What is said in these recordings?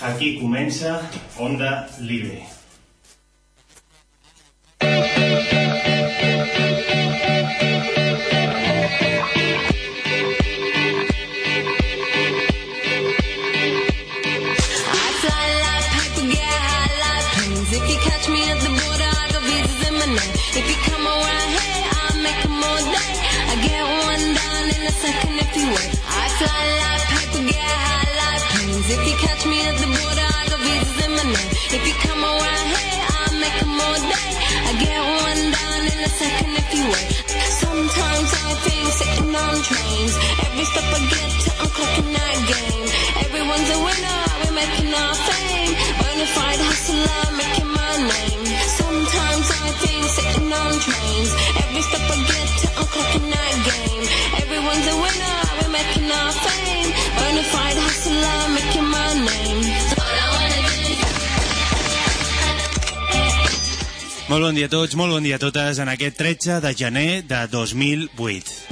Aquí comença Onda Libre. I fly like If you catch me at the border, I got visas in my name. If you come around here, I'll make 'em all day. I get one down in a second if you wait. Sometimes I think sitting on trains. Every step I get to, I'm clocking that game. Everyone's a winner, we're making our fame. Bonafide hustler, making my name. Sometimes I think sitting on trains. Every step I get to, I'm clocking that game. Everyone's a winner, my name. Molt bon dia a tots, molt bon dia a totes en aquest 13 de gener de 2008.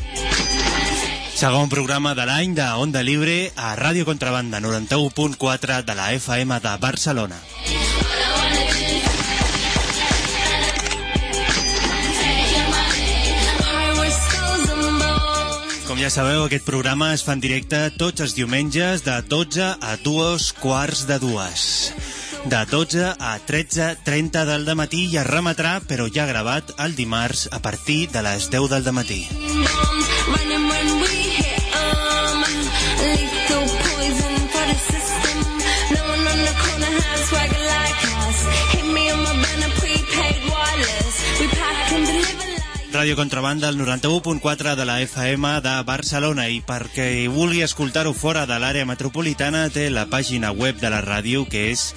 Segon programa de l'any de Onda Libre a Ràdio Contrabanda 91.4 de la FM de Barcelona. Com ja sabeu, aquest programa es fa en directe tots els diumenges de 12 a 2 quarts de dues. De 12 a 13.30 del matí i es remetrà, però ja gravat, el dimarts a partir de les 10 del matí. Ràdio Contrabanda, el 91.4 de la FM de Barcelona. I perquè vulgui escoltar-ho fora de l'àrea metropolitana té la pàgina web de la ràdio que és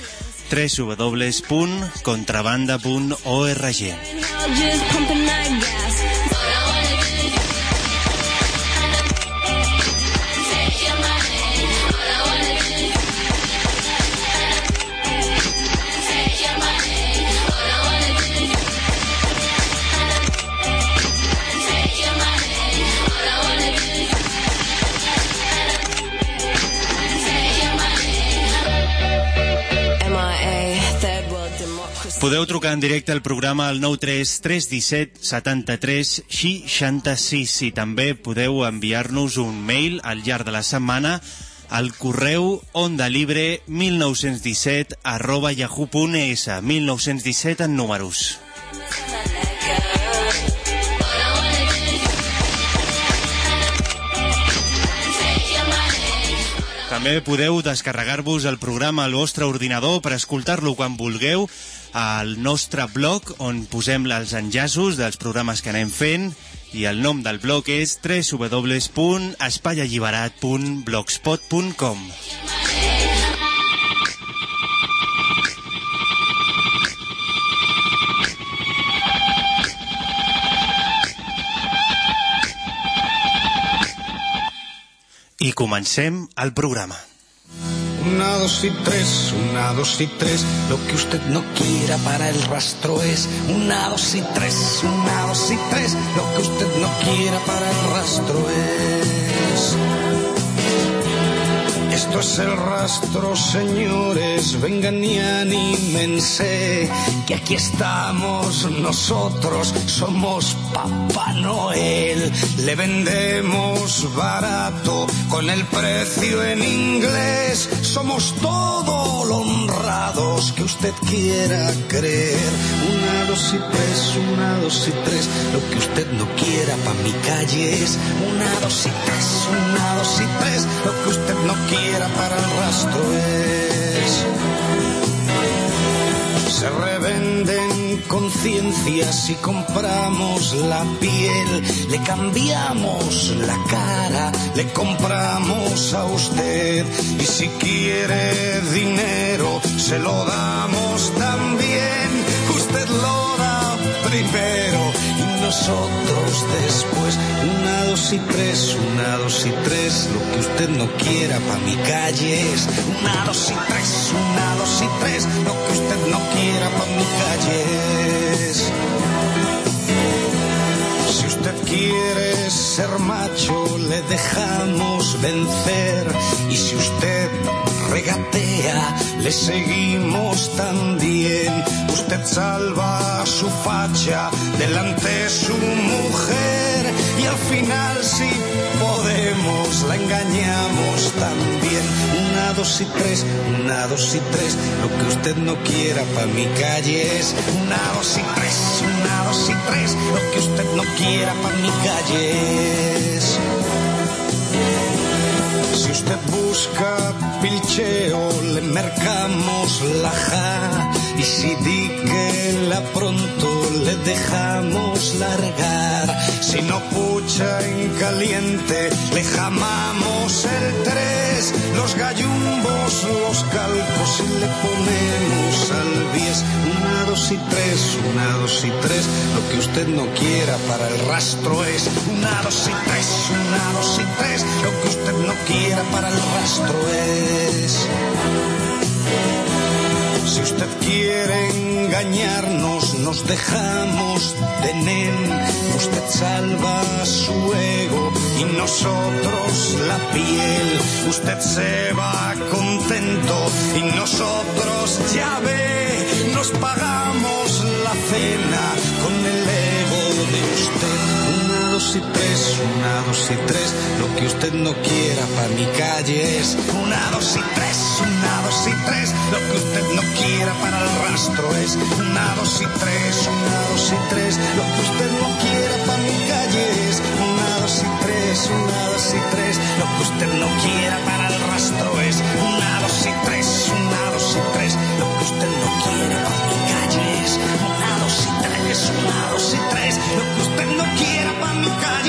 www.contrabanda.org Podeu trucar en directe al programa al 93 317 73 66 i també podeu enviar-nos un mail al llarg de la setmana al correu ondalibre 1917 arroba yahoo.es 1917 en números. També podeu descarregar-vos el programa al vostre ordinador per escoltar-lo quan vulgueu al nostre blog on posem els enllaços dels programes que anem fent i el nom del blog és www.espaialliberat.blogspot.com I comencem el programa. Una, dos y tres, una, dos y tres. Lo que usted no quiera para el rastro es una, dos y tres, una, dos y tres. Lo que usted no quiera para el rastro es. Esto es el rastro, señores, vengan y anímense, que aquí estamos nosotros, somos Papá Noel, le vendemos barato con el precio en inglés, somos todo lo honrados que usted quiera creer. Una, dos y tres, una, dos y tres, lo que usted no quiera pa' mi calle es. Una, dos y tres, una, dos y tres, lo que usted no quiera para el rastro es. Se revenden conciencias y compramos la piel, le cambiamos la cara, le compramos a usted. Y si quiere dinero se lo damos también, usted lo da primero nosotros después, una, dos y tres, una, dos y tres, lo que usted no quiera pa' mi calle es una, dos y tres, una, dos y tres, lo que usted no quiera pa' mi calle es. Usted quiere quiere ser macho, le dejamos vencer. Y si usted regatea, le seguimos también. Usted salva su facha delante su mujer. Y al final, si podemos, la engañamos también. Una, dos y tres, una, dos y tres. Lo que usted no quiera pa' mi calle es una, dos y tres, una, dos y tres. Lo que usted no quiera pa' mi calle es. Si usted busca pilcheo, le mercamos la ja. Y si di que la pronto le dejamos largar. Si no pucha en caliente, le jamamos el tres. Los gallumbos, los calcos y le ponemos al bies. Una, dos y tres, una, dos y tres. Lo que usted no quiera para el rastro es una, dos y tres, una, dos y tres. Lo que usted no quiera para el rastro es. Si usted quiere engañarnos, nos dejamos de nen. Usted salva su ego y nosotros la piel. Usted se va contento y nosotros ya ve, nos pagamos la cena con el ego de usted. Una, dos y tres. Lo que usted no quiera para mi calle es una, dos y tres, una, dos y tres. Lo que usted no quiera para el rastro es una, dos y tres, una, dos y tres. Lo que usted no quiera para mi calle es una, dos y tres, una, dos y tres. Lo que usted no quiera para el rastro es una, dos y tres, una, dos y tres. Lo que usted no quiera para mi calle es una, dos y tres, una, dos y tres. Lo que usted no quiera para mi calle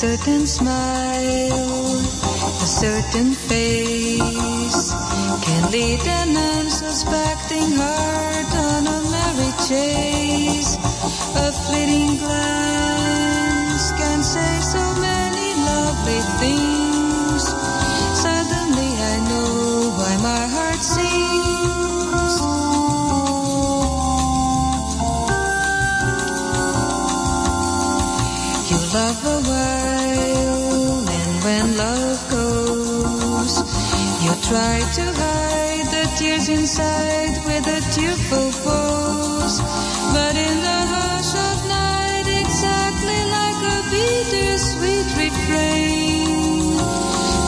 certain smile, a certain face can lead an unsuspecting heart on a merry chase. A fleeting glance can say so many lovely things. Try to hide the tears inside with a tearful pose. But in the hush of night, exactly like a bittersweet refrain,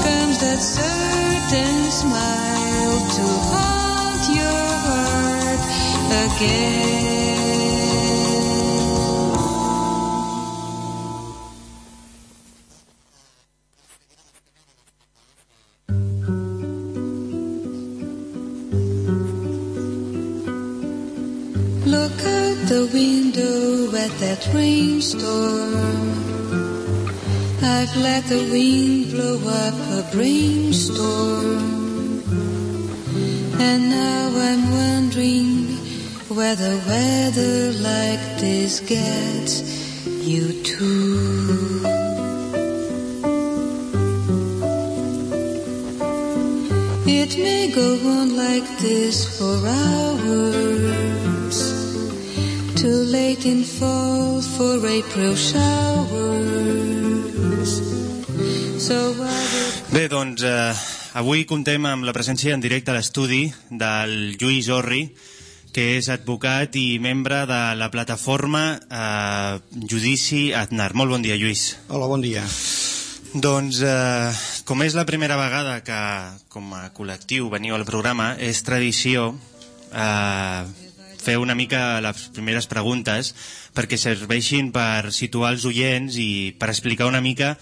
comes that certain smile to haunt your heart again. Look out the window at that rainstorm. I've let the wind blow up a brainstorm. And now I'm wondering whether weather like this gets you too. It may go on like this for hours. Too late in fall for April showers. So Bé, doncs eh, avui contem amb la presència en directe a l'estudi del Lluís Orri, que és advocat i membre de la plataforma eh, Judici Aznar. Molt bon dia, Lluís. Hola, bon dia. Doncs, eh, com és la primera vegada que com a col·lectiu veniu al programa, és tradició eh, fer una mica les primeres preguntes perquè serveixin per situar els oients i per explicar una mica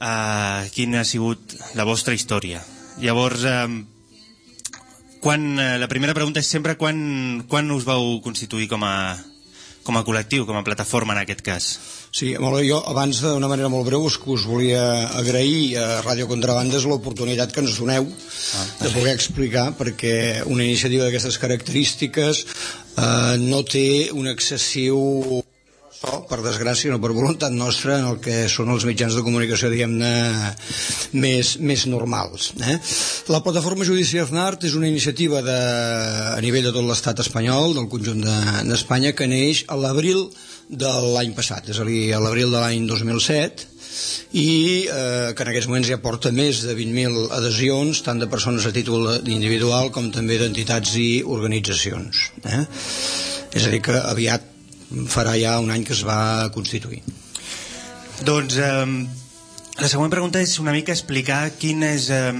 eh, quina ha sigut la vostra història. Llavors, eh, quan, eh, la primera pregunta és sempre quan, quan us vau constituir com a, com a col·lectiu, com a plataforma en aquest cas. Sí, molt bé. Jo abans d'una manera molt breu us, us volia agrair a Ràdio Contrabandes l'oportunitat que ens doneu ah, de poder explicar perquè una iniciativa d'aquestes característiques eh, no té un excessiu so, per desgràcia, no per voluntat nostra, en el que són els mitjans de comunicació, diguem-ne, més, més normals. Eh? La plataforma Judici Aznart és una iniciativa de, a nivell de tot l'estat espanyol, del conjunt d'Espanya, de, que neix a l'abril de l'any passat, és a dir, a l'abril de l'any 2007, i eh, que en aquests moments ja porta més de 20.000 adhesions, tant de persones a títol individual com també d'entitats i organitzacions. Eh? És a dir, que aviat farà ja un any que es va constituir. Doncs eh, la següent pregunta és una mica explicar quin és, eh,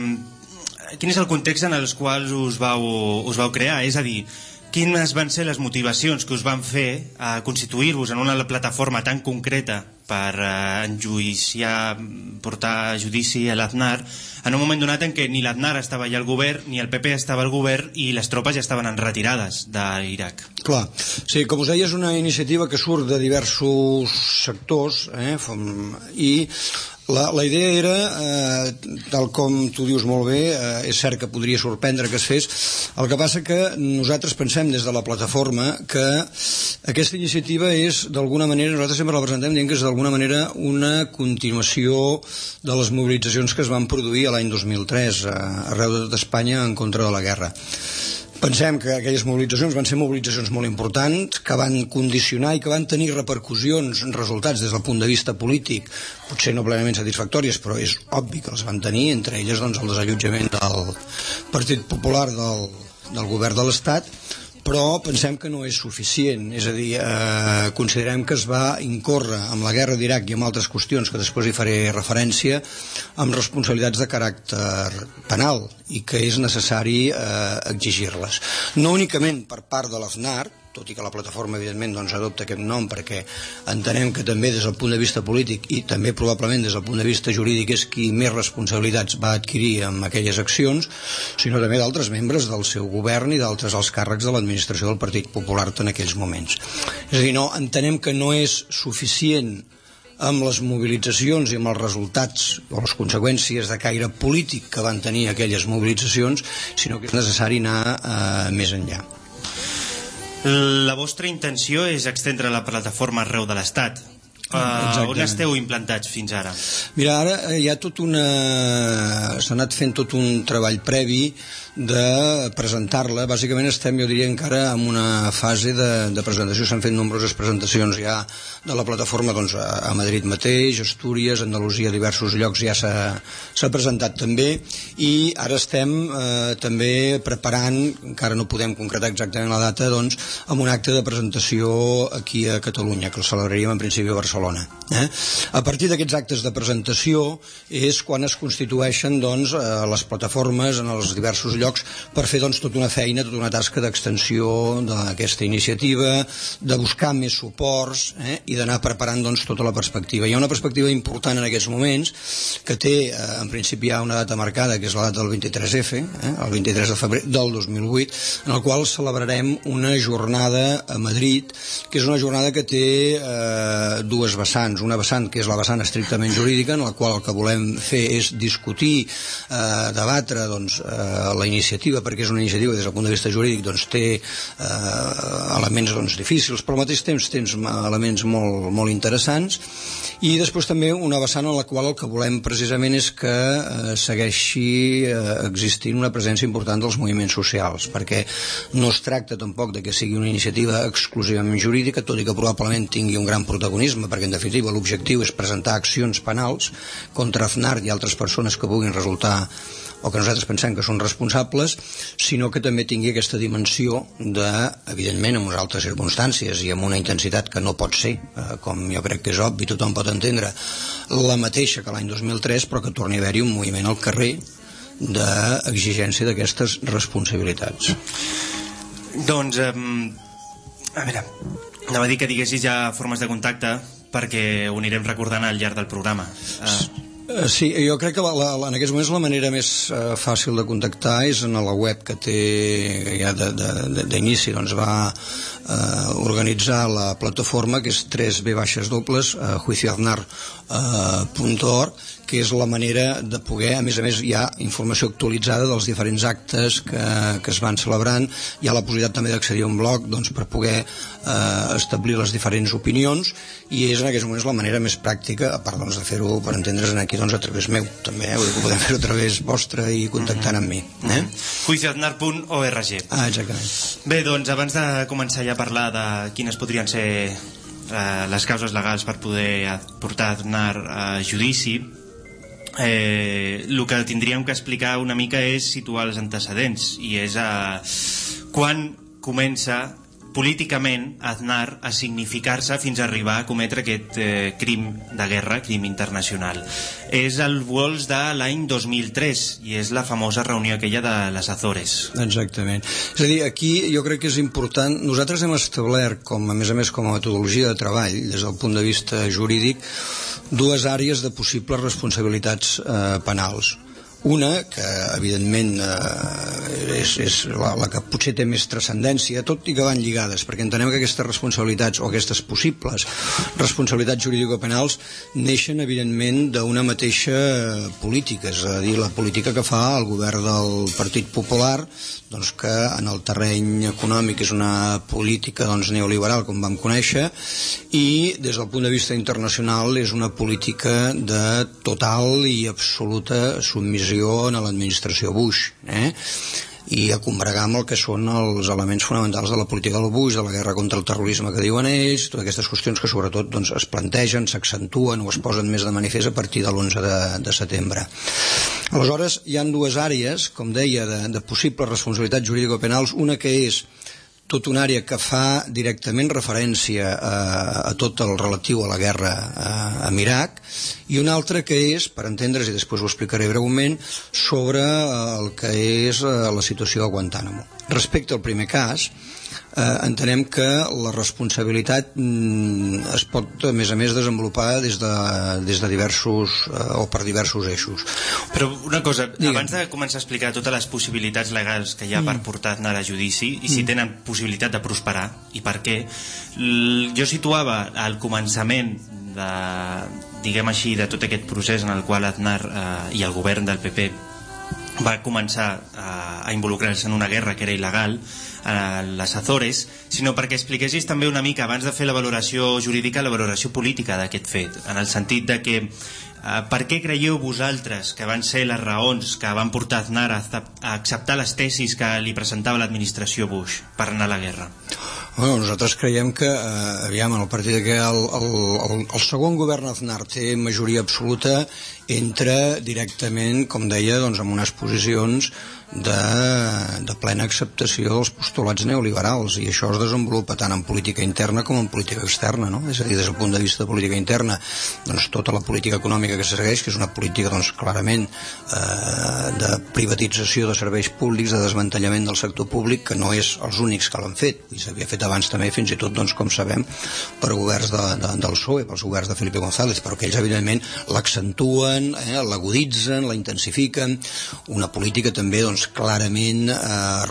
quin és el context en el qual us vau, us vau crear, és a dir, quines van ser les motivacions que us van fer a constituir-vos en una plataforma tan concreta per eh, enjuiciar, portar a judici a l'Aznar en un moment donat en què ni l'Aznar estava allà al govern ni el PP estava al govern i les tropes ja estaven en retirades d'Iraq. Clar, sí, com us deia, és una iniciativa que surt de diversos sectors eh, i la, la idea era, eh, tal com tu dius molt bé, eh, és cert que podria sorprendre que es fes, el que passa que nosaltres pensem des de la plataforma que aquesta iniciativa és, d'alguna manera, nosaltres sempre la presentem dient que és d'alguna manera una continuació de les mobilitzacions que es van produir l'any 2003 eh, arreu de tot Espanya en contra de la guerra. Pensem que aquelles mobilitzacions van ser mobilitzacions molt importants, que van condicionar i que van tenir repercussions, resultats des del punt de vista polític, potser no plenament satisfactòries, però és obvi que els van tenir, entre elles doncs, el desallotjament del Partit Popular del, del govern de l'Estat, però pensem que no és suficient, és a dir, eh, considerem que es va incórrer amb la guerra d'Iraq i amb altres qüestions que després hi faré referència amb responsabilitats de caràcter penal i que és necessari eh, exigir-les. No únicament per part de l'AFNAR, tot i que la plataforma evidentment doncs, adopta aquest nom perquè entenem que també des del punt de vista polític i també probablement des del punt de vista jurídic és qui més responsabilitats va adquirir amb aquelles accions, sinó també d'altres membres del seu govern i d'altres alts càrrecs de l'administració del Partit Popular en aquells moments. És a dir, no, entenem que no és suficient amb les mobilitzacions i amb els resultats o les conseqüències de caire polític que van tenir aquelles mobilitzacions, sinó que és necessari anar eh, més enllà. La vostra intenció és extendre la plataforma arreu de l'Estat. Uh, on esteu implantats fins ara? Mira, ara eh, hi ha tot una... s'ha anat fent tot un treball previ de presentar-la. Bàsicament estem, jo diria, encara en una fase de, de presentació. S'han fet nombroses presentacions ja de la plataforma doncs, a, a Madrid mateix, Astúries, Andalusia, diversos llocs ja s'ha presentat també i ara estem eh, també preparant, encara no podem concretar exactament la data, doncs, amb un acte de presentació aquí a Catalunya, que el celebraríem en principi a Barcelona. Eh? A partir d'aquests actes de presentació és quan es constitueixen doncs, eh, les plataformes en els diversos llocs llocs per fer doncs, tota una feina, tota una tasca d'extensió d'aquesta iniciativa, de buscar més suports eh, i d'anar preparant doncs, tota la perspectiva. Hi ha una perspectiva important en aquests moments que té, eh, en principi, ha una data marcada, que és la data del 23F, eh, el 23 de febrer del 2008, en el qual celebrarem una jornada a Madrid, que és una jornada que té eh, dues vessants. Una vessant que és la vessant estrictament jurídica, en la qual el que volem fer és discutir, eh, debatre doncs, eh, la iniciativa, perquè és una iniciativa des del punt de vista jurídic doncs, té eh, elements doncs, difícils, però al mateix temps tens elements molt, molt interessants, i després també una vessant en la qual el que volem precisament és que eh, segueixi eh, existint una presència important dels moviments socials, perquè no es tracta tampoc de que sigui una iniciativa exclusivament jurídica, tot i que probablement tingui un gran protagonisme, perquè en definitiva l'objectiu és presentar accions penals contra Aznar i altres persones que puguin resultar o que nosaltres pensem que són responsables, sinó que també tingui aquesta dimensió de, evidentment, en unes altres circumstàncies i amb una intensitat que no pot ser, eh, com jo crec que és obvi, tothom pot entendre, la mateixa que l'any 2003, però que torni a haver-hi un moviment al carrer d'exigència d'aquestes responsabilitats. Doncs, eh, a veure, anava a dir que diguessis ja formes de contacte perquè ho anirem recordant al llarg del programa. Eh, Sí, jo crec que la, la, en aquests moments la manera més uh, fàcil de contactar és en la web que té ja d'inici doncs va uh, organitzar la plataforma que és 3 b baixes dobles uh, juicioaznar.org que és la manera de poder, a més a més hi ha informació actualitzada dels diferents actes que, que es van celebrant, hi ha la possibilitat també d'accedir a un blog doncs, per poder eh, establir les diferents opinions i és en aquests moments la manera més pràctica, a part doncs, de fer-ho per entendre's aquí doncs, a través meu també, eh? Que ho podem fer a través vostre i contactant amb mi eh? juicioaznar.org ah, exactament Bé, doncs abans de començar ja a parlar de quines podrien ser eh, les causes legals per poder portar Aznar a judici eh, el que tindríem que explicar una mica és situar els antecedents i és eh, quan comença políticament Aznar a significar-se fins a arribar a cometre aquest eh, crim de guerra, crim internacional. És el vols de l'any 2003 i és la famosa reunió aquella de les Azores. Exactament. És a dir, aquí jo crec que és important... Nosaltres hem establert, com a més a més com a metodologia de treball, des del punt de vista jurídic, dues àrees de possibles responsabilitats eh, penals. Una, que evidentment eh, és, és la, la que potser té més transcendència, tot i que van lligades, perquè entenem que aquestes responsabilitats o aquestes possibles responsabilitats jurídico-penals neixen evidentment d'una mateixa política, és a dir, la política que fa el govern del Partit Popular, doncs que en el terreny econòmic és una política doncs, neoliberal, com vam conèixer, i des del punt de vista internacional és una política de total i absoluta submissió a l'administració Bush. Eh? i a combregar amb el que són els elements fonamentals de la política del Bush, de la guerra contra el terrorisme que diuen ells, totes aquestes qüestions que sobretot doncs, es plantegen, s'accentuen o es posen més de manifest a partir de l'11 de, de setembre. Aleshores, hi han dues àrees, com deia, de, de possibles responsabilitats jurídico-penals, una que és tota una àrea que fa directament referència a, a tot el relatiu a la guerra a, amb Iraq i una altra que és, per entendre's i després ho explicaré breument, sobre el que és eh, la situació a Guantánamo. Respecte al primer cas, eh, entenem que la responsabilitat mm, es pot, a més a més, desenvolupar des de, des de diversos, eh, o per diversos eixos. Però una cosa, Digue'm. abans de començar a explicar totes les possibilitats legals que hi ha per portar Aznar a judici i si tenen possibilitat de prosperar i per què, jo situava al començament de, diguem així, de tot aquest procés en el qual Aznar eh, i el govern del PP va començar a, a involucrar-se en una guerra que era il·legal a les Azores, sinó perquè expliquessis també una mica, abans de fer la valoració jurídica, la valoració política d'aquest fet, en el sentit de que eh, per què creieu vosaltres que van ser les raons que van portar Aznar a acceptar les tesis que li presentava l'administració Bush per anar a la guerra? Bueno, nosaltres creiem que, eh, aviam, en el partit que el, el, el, el segon govern Aznar té majoria absoluta entra directament, com deia, doncs, amb unes posicions de, de plena acceptació dels postulats neoliberals i això es desenvolupa tant en política interna com en política externa, no? És a dir, des del punt de vista de política interna, doncs tota la política econòmica que se segueix, que és una política doncs, clarament eh, de privatització de serveis públics, de desmantellament del sector públic, que no és els únics que l'han fet, i s'havia fet abans també, fins i tot, doncs, com sabem, per governs de, de, del PSOE, pels governs de Felipe González, però que ells, evidentment, l'accentuen, eh, l'aguditzen, la intensifiquen, una política també, doncs, clarament eh,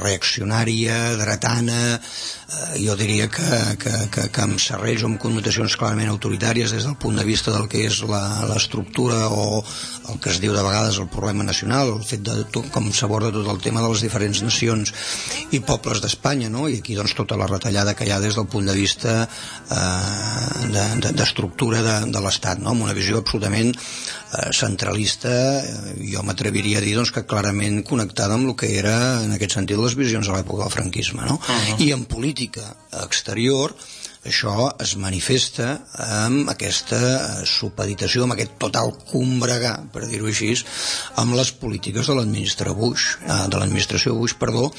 reaccionària, dretana, eh, jo diria que, que, que, que amb serrells o amb connotacions clarament autoritàries des del punt de vista del que és l'estructura o el que es diu de vegades el problema nacional, el fet de tot, com s'aborda tot el tema de les diferents nacions i pobles d'Espanya, no? i aquí doncs tota la retallada que hi ha des del punt de vista eh, de- de- d'estructura de, de, de l'Estat, no? amb una visió absolutament eh, centralista, eh, jo m'atreviria a dir doncs, que clarament connectada amb el que era en aquest sentit les visions de l'època del franquisme. No? Uh -huh. I en política exterior això es manifesta amb aquesta eh, supeditació, amb aquest total combregar, per dir-ho així, amb les polítiques de l'administració Bush, eh, de l'administració Bush, perdó,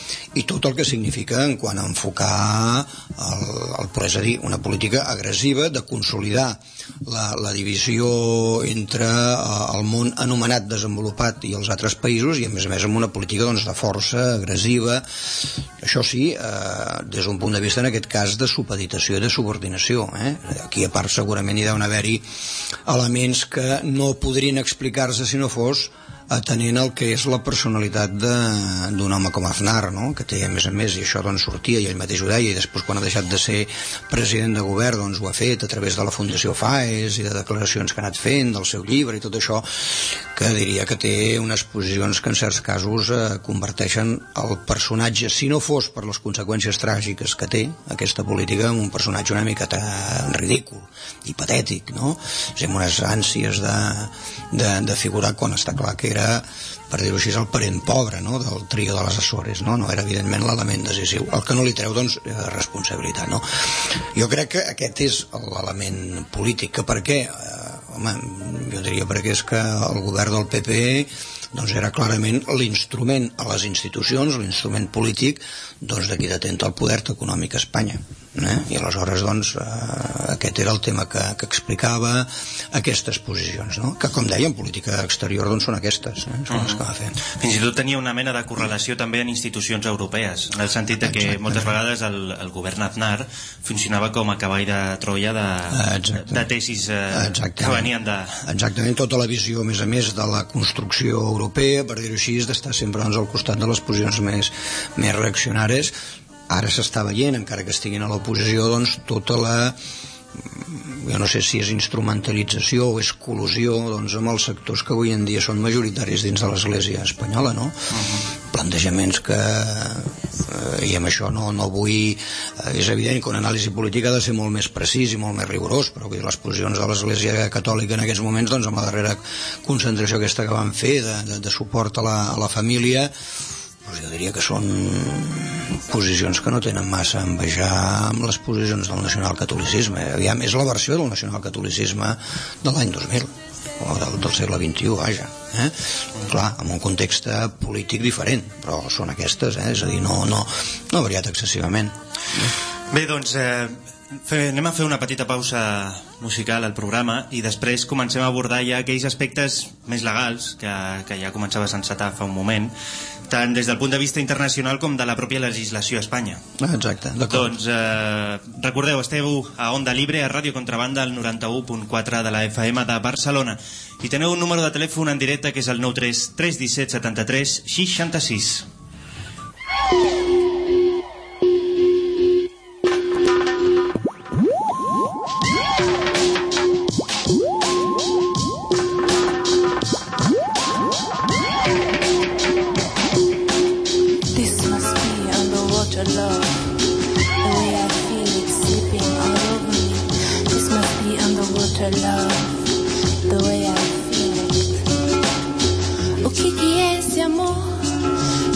i tot el que significa en quant a enfocar el, el, és a dir, una política agressiva de consolidar la, la divisió entre eh, el món anomenat desenvolupat i els altres països i a més a més amb una política doncs, de força agressiva això sí, eh, des d'un punt de vista en aquest cas de supeditació i de subordinació. Eh? Aquí, a part, segurament hi deuen haver-hi elements que no podrien explicar-se si no fos atenent el que és la personalitat d'un home com Aznar, no? que té a més a més, i això doncs sortia i ell mateix ho deia, i després quan ha deixat de ser president de govern doncs ho ha fet a través de la Fundació FAES i de declaracions que ha anat fent, del seu llibre i tot això, que diria que té unes posicions que en certs casos eh, converteixen el personatge, si no fos per les conseqüències tràgiques que té aquesta política, en un personatge una mica ridícul i patètic, no? amb unes ànsies de, de, de figurar quan està clar que era, per dir-ho així, el parent pobre no? del trio de les Açores, no? no era evidentment l'element decisiu, el que no li treu doncs, eh, responsabilitat. No? Jo crec que aquest és l'element polític, que per què? Eh, home, jo diria perquè és que el govern del PP doncs era clarament l'instrument a les institucions, l'instrument polític doncs, de qui detenta el poder econòmic a Espanya eh? i aleshores doncs, eh, aquest era el tema que, que explicava aquestes posicions no? que com deia en política exterior doncs són aquestes eh? són les que va fer fins i tot tenia una mena de correlació també en institucions europees en el sentit de que Exacte. moltes vegades el, el govern Aznar funcionava com a cavall de Troia de, Exacte. de tesis eh, que venien de... Exactament, tota la visió a més a més de la construcció europea per dir-ho així, d'estar sempre doncs, al costat de les posicions més, més reaccionares ara s'està veient, encara que estiguin a l'oposició, doncs tota la jo no sé si és instrumentalització o és col·lusió doncs, amb els sectors que avui en dia són majoritaris dins de l'Església espanyola no? Uh -huh. plantejaments que eh, i amb això no, no vull eh, és evident que una anàlisi política ha de ser molt més precís i molt més rigorós però dir, les posicions de l'Església Catòlica en aquests moments doncs, amb la darrera concentració aquesta que van fer de, de, de suport a la, a la família doncs jo diria que són posicions que no tenen massa a envejar amb les posicions del nacionalcatolicisme. Aviam, és la versió del nacionalcatolicisme de l'any 2000 o del, del segle XXI, vaja. Eh? Clar, en un context polític diferent, però són aquestes, eh? és a dir, no, no, no ha variat excessivament. Bé, doncs, eh, Fe, anem a fer una petita pausa musical al programa i després comencem a abordar ja aquells aspectes més legals que, que ja començava a sensatar fa un moment tant des del punt de vista internacional com de la pròpia legislació a Espanya. Exacte, d'acord. Doncs eh, recordeu, esteu a Onda Libre, a Ràdio Contrabanda, al 91.4 de la FM de Barcelona i teniu un número de telèfon en directe que és el 93 317 73 66. love the way I feel. O que, que é esse amor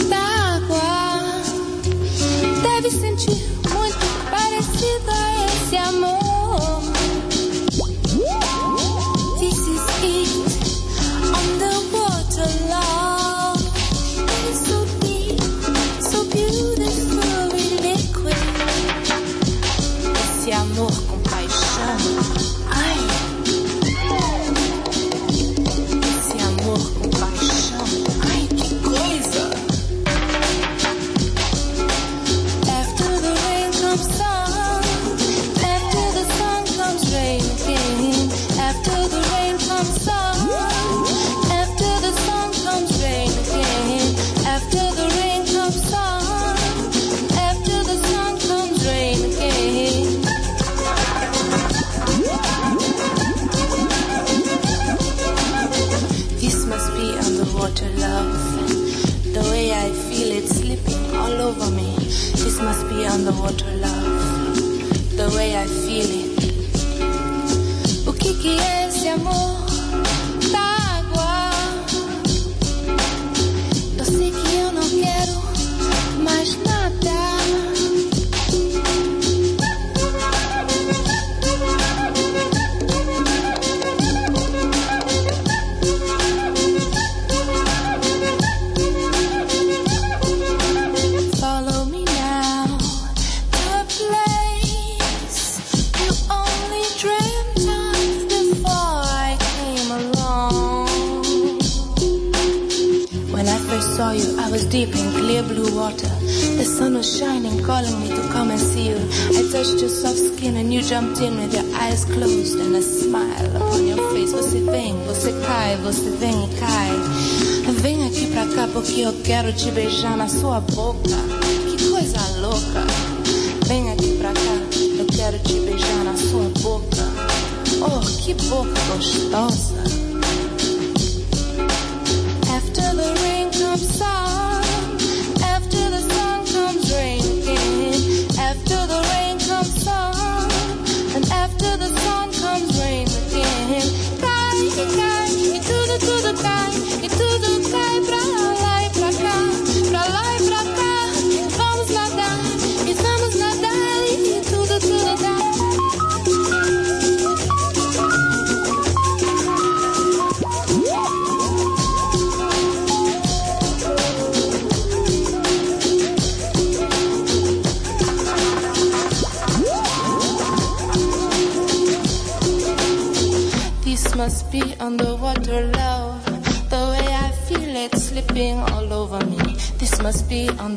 da água? Deve sentir muito parecido a esse amor. Te beijar na sua boca.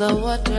wonder what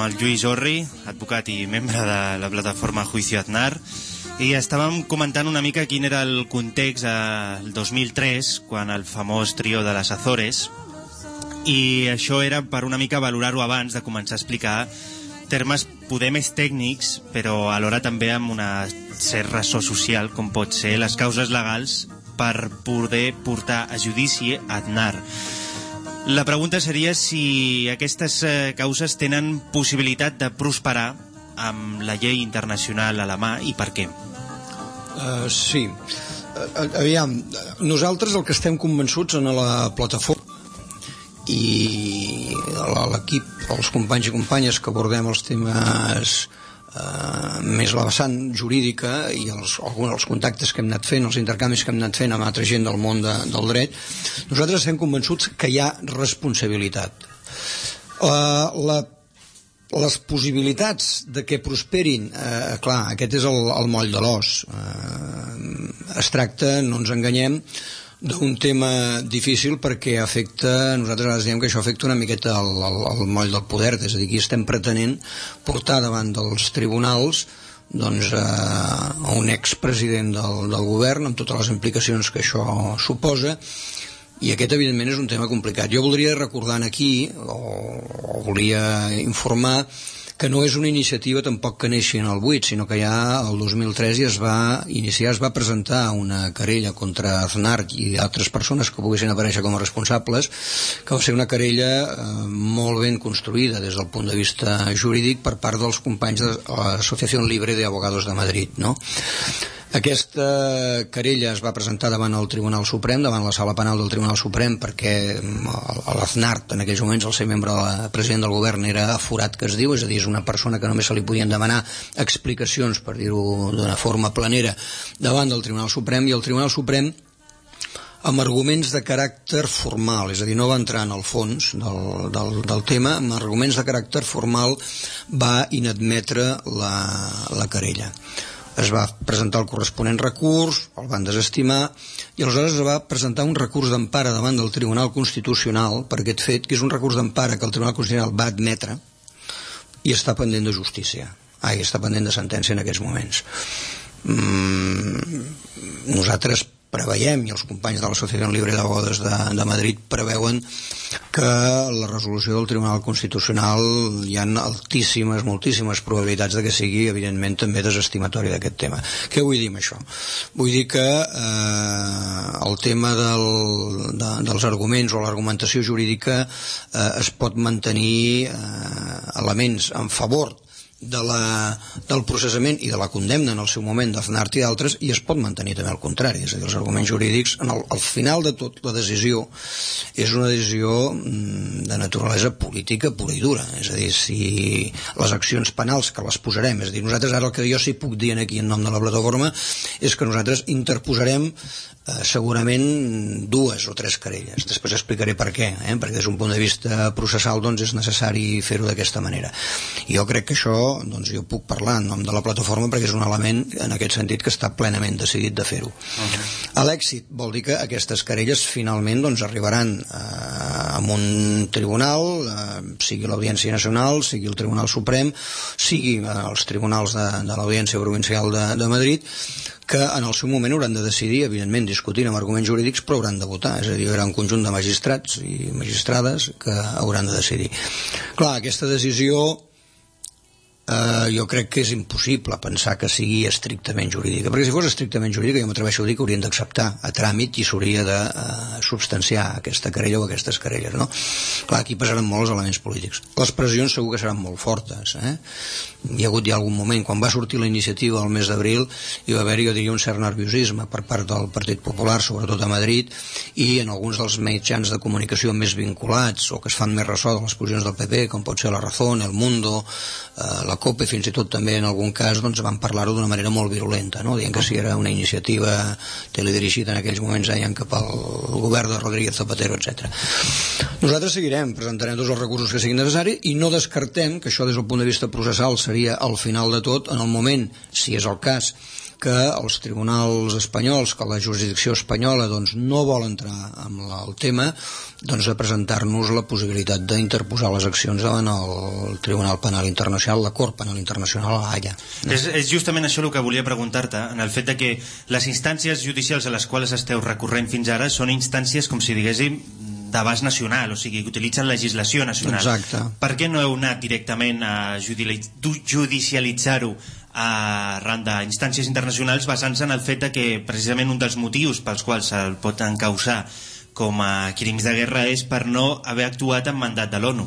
amb, el Lluís Orri, advocat i membre de la plataforma Juicio Aznar, i estàvem comentant una mica quin era el context al 2003, quan el famós trio de les Azores, i això era per una mica valorar-ho abans de començar a explicar termes poder més tècnics, però alhora també amb una cert ressò social, com pot ser les causes legals per poder portar a judici Aznar. La pregunta seria si aquestes eh, causes tenen possibilitat de prosperar amb la llei internacional a la mà i per què. Uh, sí. Uh, aviam, nosaltres el que estem convençuts en la plataforma i l'equip, els companys i companyes que abordem els temes eh, més la vessant jurídica i els, alguns dels contactes que hem anat fent, els intercanvis que hem anat fent amb altra gent del món de, del dret, nosaltres estem convençuts que hi ha responsabilitat. Uh, la les possibilitats de que prosperin, eh, clar, aquest és el, el moll de l'os. Eh, es tracta, no ens enganyem, d'un tema difícil perquè afecta, nosaltres diem que això afecta una miqueta el, el, el moll del poder, és a dir, aquí estem pretenent portar davant dels tribunals doncs, eh, un expresident del, del govern amb totes les implicacions que això suposa i aquest, evidentment, és un tema complicat. Jo voldria recordar aquí, o, o volia informar, que no és una iniciativa tampoc que neixi en el 8, sinó que ja el 2003 ja es va iniciar, es va presentar una querella contra Aznar i altres persones que poguessin aparèixer com a responsables, que va ser una querella eh, molt ben construïda des del punt de vista jurídic per part dels companys de l'Associació Libre de Abogados de Madrid, no? Aquesta querella es va presentar davant el Tribunal Suprem, davant la sala penal del Tribunal Suprem, perquè mm, l'Aznar, en aquells moments el ser membre de la president del govern, era aforat que es diu, és a dir, és una persona que només se li podien demanar explicacions, per dir-ho d'una forma planera, davant del Tribunal Suprem, i el Tribunal Suprem amb arguments de caràcter formal, és a dir, no va entrar en el fons del, del, del tema, amb arguments de caràcter formal va inadmetre la, la querella es va presentar el corresponent recurs, el van desestimar, i aleshores es va presentar un recurs d'empara davant del Tribunal Constitucional per aquest fet, que és un recurs d'empara que el Tribunal Constitucional va admetre, i està pendent de justícia. Ai, està pendent de sentència en aquests moments. Mm, nosaltres preveiem, i els companys de l'Associació Libre de Bodes de, de Madrid preveuen que la resolució del Tribunal Constitucional hi ha altíssimes, moltíssimes probabilitats de que sigui, evidentment, també desestimatori d'aquest tema. Què vull dir amb això? Vull dir que eh, el tema del, de, dels arguments o l'argumentació jurídica eh, es pot mantenir eh, elements en favor de la, del processament i de la condemna en el seu moment d'Aznart i d'altres i es pot mantenir també al contrari. És a dir, els arguments jurídics en el, al final de tot la decisió és una decisió mm, de naturalesa política pura i dura. És a dir, si les accions penals que les posarem, és a dir, nosaltres ara el que jo sí puc dir aquí en nom de la plataforma és que nosaltres interposarem segurament dues o tres querelles després explicaré per què eh? perquè des d'un punt de vista processal doncs és necessari fer-ho d'aquesta manera jo crec que això doncs jo puc parlar en nom de la plataforma perquè és un element en aquest sentit que està plenament decidit de fer-ho. -huh. L'èxit vol dir que aquestes querelles finalment doncs, arribaran eh, a un tribunal, eh, sigui l'Audiència Nacional, sigui el Tribunal Suprem, sigui eh, els tribunals de, de l'Audiència Provincial de, de Madrid, que en el seu moment hauran de decidir, evidentment discutint amb arguments jurídics, però hauran de votar, és a dir, hi haurà un conjunt de magistrats i magistrades que hauran de decidir. Clar, aquesta decisió eh, jo crec que és impossible pensar que sigui estrictament jurídica, perquè si fos estrictament jurídica jo m'atreveixo a dir que haurien d'acceptar a tràmit i s'hauria de eh, substanciar aquesta querella o aquestes querelles, no? Clar, aquí passaran molts elements polítics. Les pressions segur que seran molt fortes, eh? Hi ha hagut ja algun moment, quan va sortir la iniciativa al mes d'abril, hi va haver-hi, jo diria, un cert nerviosisme per part del Partit Popular, sobretot a Madrid, i en alguns dels mitjans de comunicació més vinculats o que es fan més ressò de les posicions del PP, com pot ser La Razón, El Mundo, eh, la COPE fins i tot també en algun cas doncs, van parlar-ho d'una manera molt virulenta no? dient que si era una iniciativa teledirigida en aquells moments deien cap al govern de Rodríguez Zapatero, etc. Nosaltres seguirem, presentarem tots els recursos que siguin necessaris i no descartem que això des del punt de vista processal seria al final de tot, en el moment, si és el cas, que els tribunals espanyols, que la jurisdicció espanyola doncs, no vol entrar la, el tema, doncs de presentar-nos la possibilitat d'interposar les accions davant el Tribunal Penal Internacional, la Cort Penal Internacional a la Haia. És, és justament això el que volia preguntar-te, en el fet de que les instàncies judicials a les quals esteu recorrent fins ara són instàncies, com si diguéssim, d'abast nacional, o sigui, que utilitzen legislació nacional. Exacte. Per què no heu anat directament a judicialitzar-ho arran d'instàncies internacionals basant-se en el fet que precisament un dels motius pels quals se'l pot encausar com a crims de guerra és per no haver actuat en mandat de l'ONU.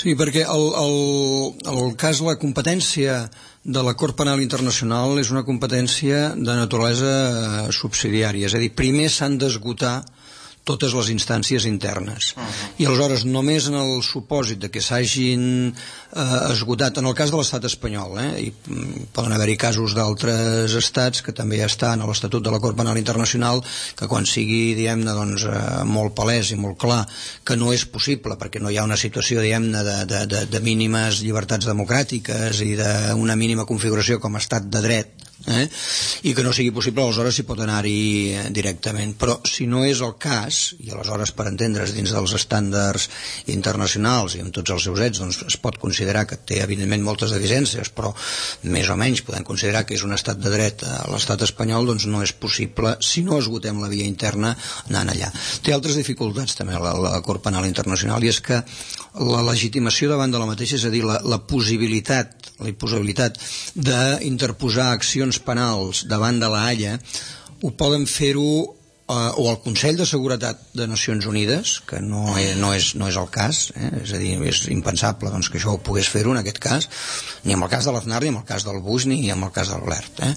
Sí, perquè el, el, el cas, la competència de la Cort Penal Internacional és una competència de naturalesa subsidiària, és a dir, primer s'han d'esgotar totes les instàncies internes. Uh -huh. I aleshores, només en el supòsit de que s'hagin eh, esgotat, en el cas de l'estat espanyol, eh, i mm, poden haver-hi casos d'altres estats que també ja estan a l'Estatut de la Cort Penal Internacional, que quan sigui, diguem-ne, doncs, eh, molt palès i molt clar que no és possible, perquè no hi ha una situació, diguem-ne, de, de, de, de mínimes llibertats democràtiques i d'una mínima configuració com a estat de dret eh? i que no sigui possible aleshores s'hi pot anar-hi eh, directament però si no és el cas i aleshores per entendre's dins dels estàndards internacionals i amb tots els seus ets doncs es pot considerar que té evidentment moltes deficiències però més o menys podem considerar que és un estat de dret a l'estat espanyol doncs no és possible si no esgotem la via interna anant allà té altres dificultats també la, la Cort Penal Internacional i és que la legitimació davant de la mateixa, és a dir, la, la possibilitat, la possibilitat d'interposar accions penals davant de la Haia, ho poden fer-ho eh, o el Consell de Seguretat de Nacions Unides, que no és, no és, no és el cas, eh? és a dir, és impensable doncs, que això ho pogués fer-ho en aquest cas, ni en el cas de l'Aznar, ni en el cas del Bush, ni en el cas de l'Alert. Eh?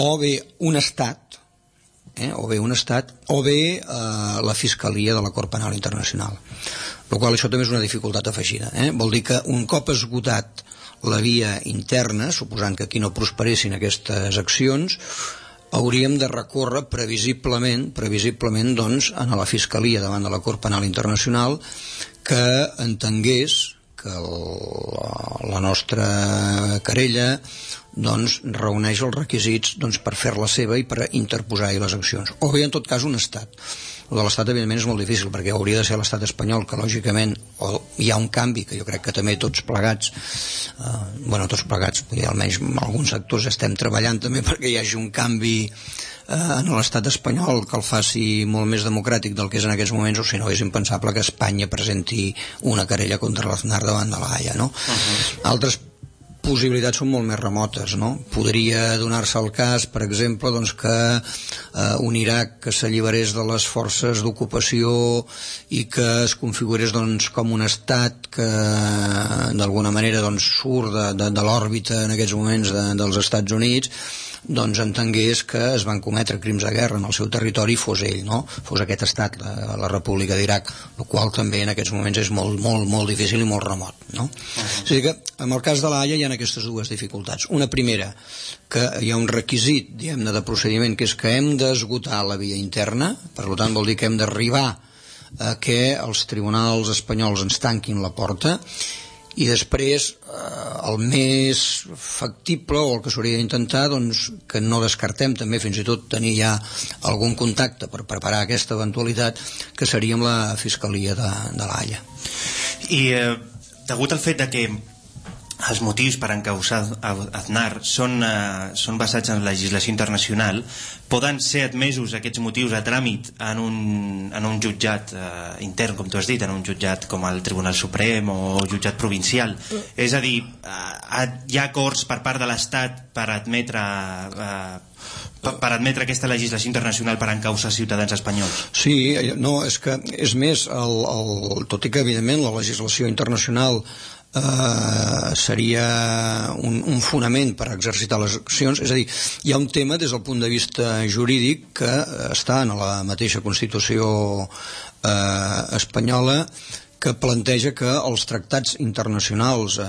O bé un estat, eh? o bé un estat, o bé eh, la Fiscalia de la Cort Penal Internacional el qual això també és una dificultat afegida. Eh? Vol dir que un cop esgotat la via interna, suposant que aquí no prosperessin aquestes accions, hauríem de recórrer previsiblement, previsiblement doncs, a la Fiscalia davant de la Cort Penal Internacional que entengués que el, la nostra querella doncs reuneix els requisits doncs, per fer-la seva i per interposar-hi les accions. O bé, en tot cas, un estat. El de l'Estat, evidentment, és molt difícil, perquè hauria de ser l'Estat espanyol, que lògicament o hi ha un canvi, que jo crec que també tots plegats, eh, bueno, tots plegats, perquè almenys en alguns sectors estem treballant també perquè hi hagi un canvi eh, en l'estat espanyol que el faci molt més democràtic del que és en aquests moments, o si no és impensable que Espanya presenti una querella contra l'Aznar davant de la Haia, no? Uh -huh. Altres possibilitats són molt més remotes, no? Podria donar-se el cas, per exemple, doncs que eh, un Iraq que s'alliberés de les forces d'ocupació i que es configurés doncs, com un estat que d'alguna manera doncs, surt de, de, de l'òrbita en aquests moments de, dels Estats Units doncs entengués que es van cometre crims de guerra en el seu territori fos ell, no? fos aquest estat, la, la República d'Iraq, el qual també en aquests moments és molt, molt, molt difícil i molt remot. No? Uh -huh. O sigui que en el cas de l'AIA hi ha aquestes dues dificultats. Una primera, que hi ha un requisit diguem-ne de procediment, que és que hem d'esgotar la via interna, per tant vol dir que hem d'arribar a que els tribunals espanyols ens tanquin la porta i després eh, el més factible o el que s'hauria d'intentar doncs, que no descartem també fins i tot tenir ja algun contacte per preparar aquesta eventualitat que seria amb la Fiscalia de, de l'Haia. I eh, degut al fet de que els motius per encausar Aznar són, eh, són basats en la legislació internacional poden ser admesos aquests motius a tràmit en un, en un jutjat eh, intern, com tu has dit, en un jutjat com el Tribunal Suprem o jutjat provincial. Mm. És a dir, eh, hi ha acords per part de l'Estat per admetre eh, per, per admetre aquesta legislació internacional per encausar ciutadans espanyols. Sí, no, és que és més, el, el, tot i que evidentment la legislació internacional eh, seria un, un fonament per exercitar les accions, és a dir, hi ha un tema des del punt de vista jurídic que està en la mateixa Constitució eh, espanyola que planteja que els tractats internacionals eh,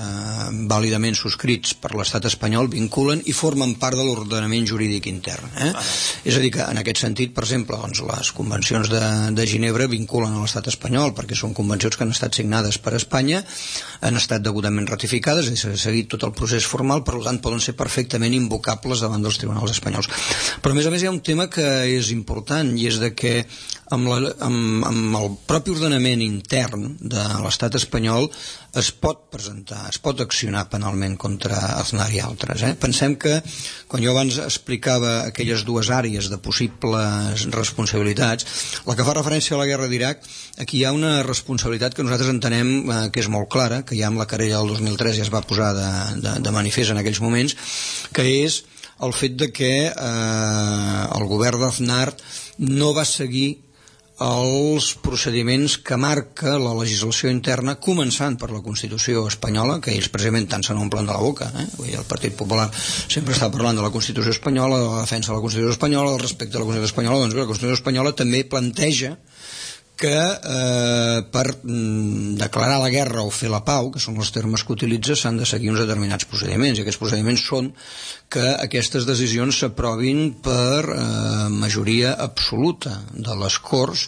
vàlidament subscrits per l'estat espanyol vinculen i formen part de l'ordenament jurídic intern. Eh? Ah. És a dir, que en aquest sentit, per exemple, doncs, les convencions de, de Ginebra vinculen a l'estat espanyol perquè són convencions que han estat signades per Espanya, han estat degudament ratificades i s'ha seguit tot el procés formal, per tant poden ser perfectament invocables davant dels tribunals espanyols. Però a més a més hi ha un tema que és important i és de que amb, la, amb, amb el propi ordenament intern de l'estat espanyol es pot presentar, es pot accionar penalment contra Aznar i altres. Eh? Pensem que, quan jo abans explicava aquelles dues àrees de possibles responsabilitats, la que fa referència a la guerra d'Iraq, aquí hi ha una responsabilitat que nosaltres entenem eh, que és molt clara, que ja amb la querella del 2003 ja es va posar de, de, de manifest en aquells moments, que és el fet de que eh, el govern d'Aznar no va seguir els procediments que marca la legislació interna, començant per la Constitució espanyola, que ells precisament tant se n'omplen de la boca. Eh? Vull dir, el Partit Popular sempre està parlant de la Constitució espanyola, de la defensa de la Constitució espanyola, del respecte a la Constitució espanyola, doncs la Constitució espanyola també planteja que eh, per mm, declarar la guerra o fer la pau, que són els termes que utilitza, s'han de seguir uns determinats procediments, i aquests procediments són que aquestes decisions s'aprovin per eh, majoria absoluta de les Corts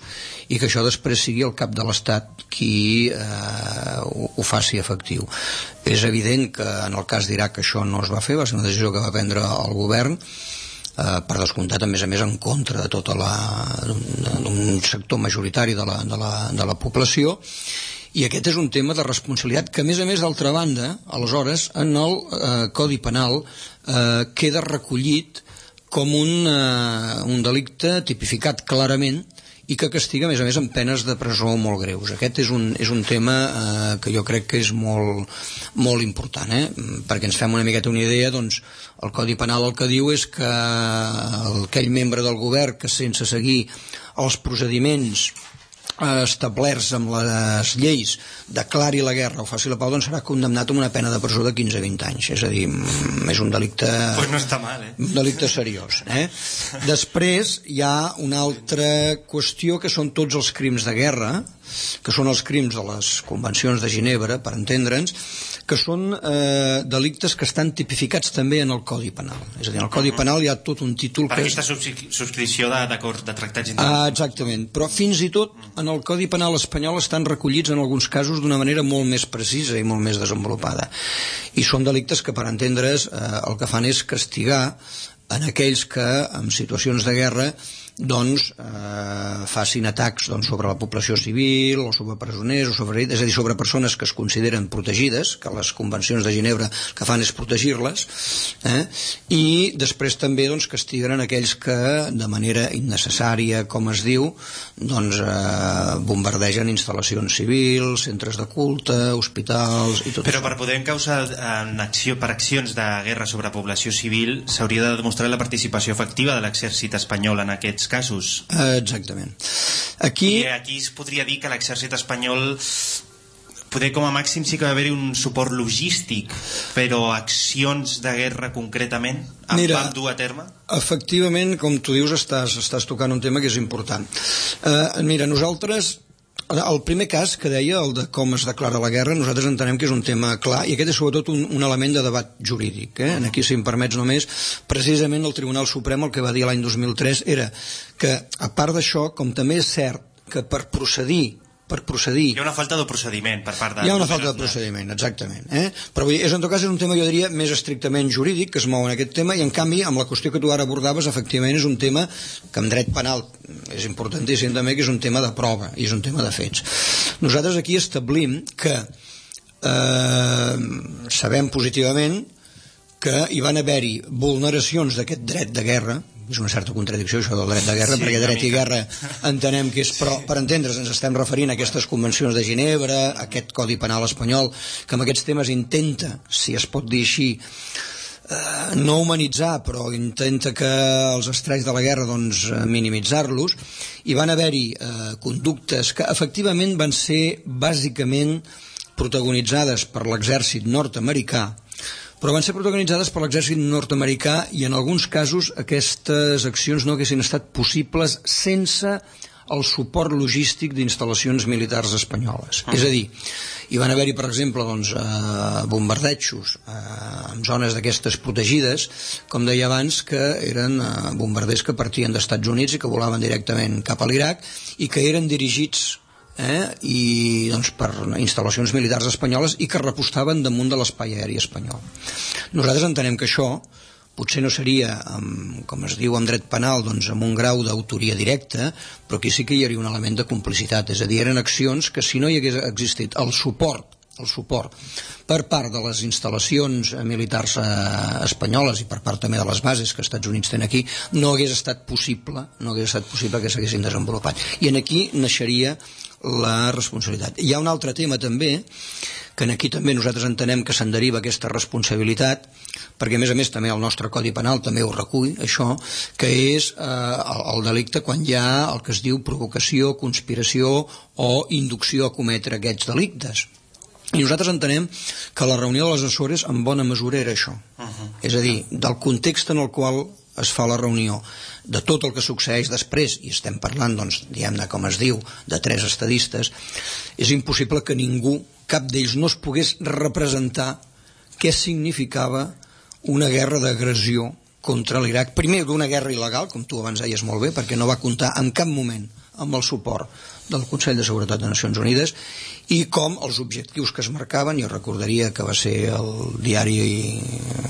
i que això després sigui el cap de l'Estat qui eh, ho, ho faci efectiu. És evident que en el cas d'Iraq això no es va fer, va ser una decisió que va prendre el govern, eh, per descomptat a més a més en contra de la d'un sector majoritari de la, de, la, de la població. I aquest és un tema de responsabilitat que a més a més d'altra banda aleshores en el eh, Codi Penal eh, queda recollit com un, eh, un delicte tipificat clarament i que castiga, a més a més, amb penes de presó molt greus. Aquest és un, és un tema eh, que jo crec que és molt, molt important, eh? perquè ens fem una miqueta una idea, doncs, el Codi Penal el que diu és que aquell membre del govern que sense seguir els procediments establerts amb les lleis declari la guerra o faci la pau doncs serà condemnat amb una pena de presó de 15-20 anys és a dir, mm, és un delicte pues no està mal, eh? un delicte seriós eh? després hi ha una altra qüestió que són tots els crims de guerra que són els crims de les convencions de Ginebra per entendre'ns que són eh, delictes que estan tipificats també en el Codi Penal. És a dir, en el Codi Penal hi ha tot un títol Per que aquesta subscri- subscripció de- d'acords de, tractats Ah, internacionals. exactament, però fins i tot en el Codi Penal espanyol estan recollits en alguns casos d'una manera molt més precisa i molt més desenvolupada. I són delictes que, per entendre's, eh, el que fan és castigar en aquells que, en situacions de guerra, doncs, eh, facin atacs doncs, sobre la població civil o sobre presoners o sobre, és a dir, sobre persones que es consideren protegides, que les convencions de Ginebra que fan és protegir-les, eh? i després també doncs, castiguen en aquells que de manera innecessària, com es diu, doncs, eh, bombardegen instal·lacions civils, centres de culte, hospitals i tot Però això. per poder encausar en acció, per accions de guerra sobre població civil s'hauria de demostrar la participació efectiva de l'exèrcit espanyol en aquests casos. Eh, exactament. Aquí... I aquí es podria dir que l'exèrcit espanyol poder com a màxim sí que va haver-hi un suport logístic, però accions de guerra concretament en Mira, vam dur a terme? Efectivament, com tu dius, estàs, estàs tocant un tema que és important. Eh, mira, nosaltres el primer cas que deia, el de com es declara la guerra, nosaltres entenem que és un tema clar i aquest és sobretot un, un element de debat jurídic. Eh? Aquí, si em permets només, precisament el Tribunal Suprem el que va dir l'any 2003 era que, a part d'això, com també és cert que per procedir per procedir Hi ha una falta de procediment per part de... hi ha una falta de procediment, exactament. Eh? Però vull dir, és, en tot cas és un tema, jo diria, més estrictament jurídic que es mou en aquest tema i en canvi, amb la qüestió que tu ara abordaves, efectivament és un tema que en dret penal és importantíssim també, que és un tema de prova i és un tema de fets. Nosaltres aquí establim que eh, sabem positivament que hi van haver-hi vulneracions d'aquest dret de guerra, és una certa contradicció això del dret de guerra, Sí, perquè dret i guerra entenem que és, però per entendre's ens estem referint a aquestes convencions de Ginebra, a aquest Codi Penal espanyol, que amb aquests temes intenta, si es pot dir així, eh, no humanitzar, però intenta que els estralls de la guerra doncs, eh, minimitzar-los, i van haver-hi eh, conductes que efectivament van ser bàsicament protagonitzades per l'exèrcit nord-americà, però van ser protagonitzades per l'exèrcit nord-americà i en alguns casos aquestes accions no haguessin estat possibles sense el suport logístic d'instal·lacions militars espanyoles. Ah. És a dir, hi van haver-hi, per exemple, doncs, eh, bombardejos eh, en zones d'aquestes protegides, com deia abans, que eren eh, bombarders que partien d'Estats Units i que volaven directament cap a l'Iraq i que eren dirigits eh, i doncs, per instal·lacions militars espanyoles i que repostaven damunt de l'espai aeri espanyol. Nosaltres entenem que això potser no seria, amb, com es diu en dret penal, doncs amb un grau d'autoria directa, però aquí sí que hi hauria un element de complicitat, és a dir, eren accions que si no hi hagués existit el suport el suport per part de les instal·lacions eh, militars eh, espanyoles i per part també de les bases que els Estats Units tenen aquí, no hagués estat possible, no hagués estat possible que s'haguessin desenvolupat. I en aquí naixeria la responsabilitat. Hi ha un altre tema també, que en aquí també nosaltres entenem que se'n deriva aquesta responsabilitat, perquè a més a més també el nostre Codi Penal també ho recull, això, que és eh, el, el delicte quan hi ha el que es diu provocació, conspiració o inducció a cometre aquests delictes. I nosaltres entenem que la reunió de les Açores en bona mesura era això. Uh -huh. És a dir, del context en el qual es fa la reunió, de tot el que succeeix després, i estem parlant, doncs, diguem-ne, com es diu, de tres estadistes, és impossible que ningú, cap d'ells, no es pogués representar què significava una guerra d'agressió contra l'Iraq. Primer, d'una guerra il·legal, com tu abans deies molt bé, perquè no va comptar en cap moment amb el suport del Consell de Seguretat de Nacions Unides i com els objectius que es marcaven, jo recordaria que va ser el diari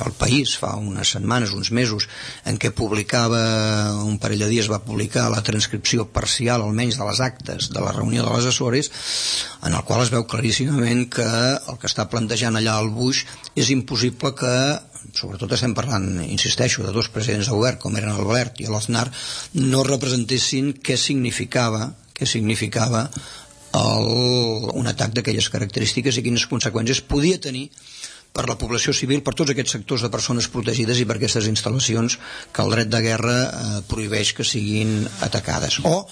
El País fa unes setmanes, uns mesos, en què publicava, un parell de dies va publicar la transcripció parcial, almenys de les actes de la reunió de les Açores, en el qual es veu claríssimament que el que està plantejant allà el Bush és impossible que sobretot estem parlant, insisteixo, de dos presidents de govern com eren el Balert i l'Aznar no representessin què significava què significava el, un atac d'aquelles característiques i quines conseqüències podia tenir per la població civil, per tots aquests sectors de persones protegides i per aquestes instal·lacions que el dret de guerra eh, prohibeix que siguin atacades. O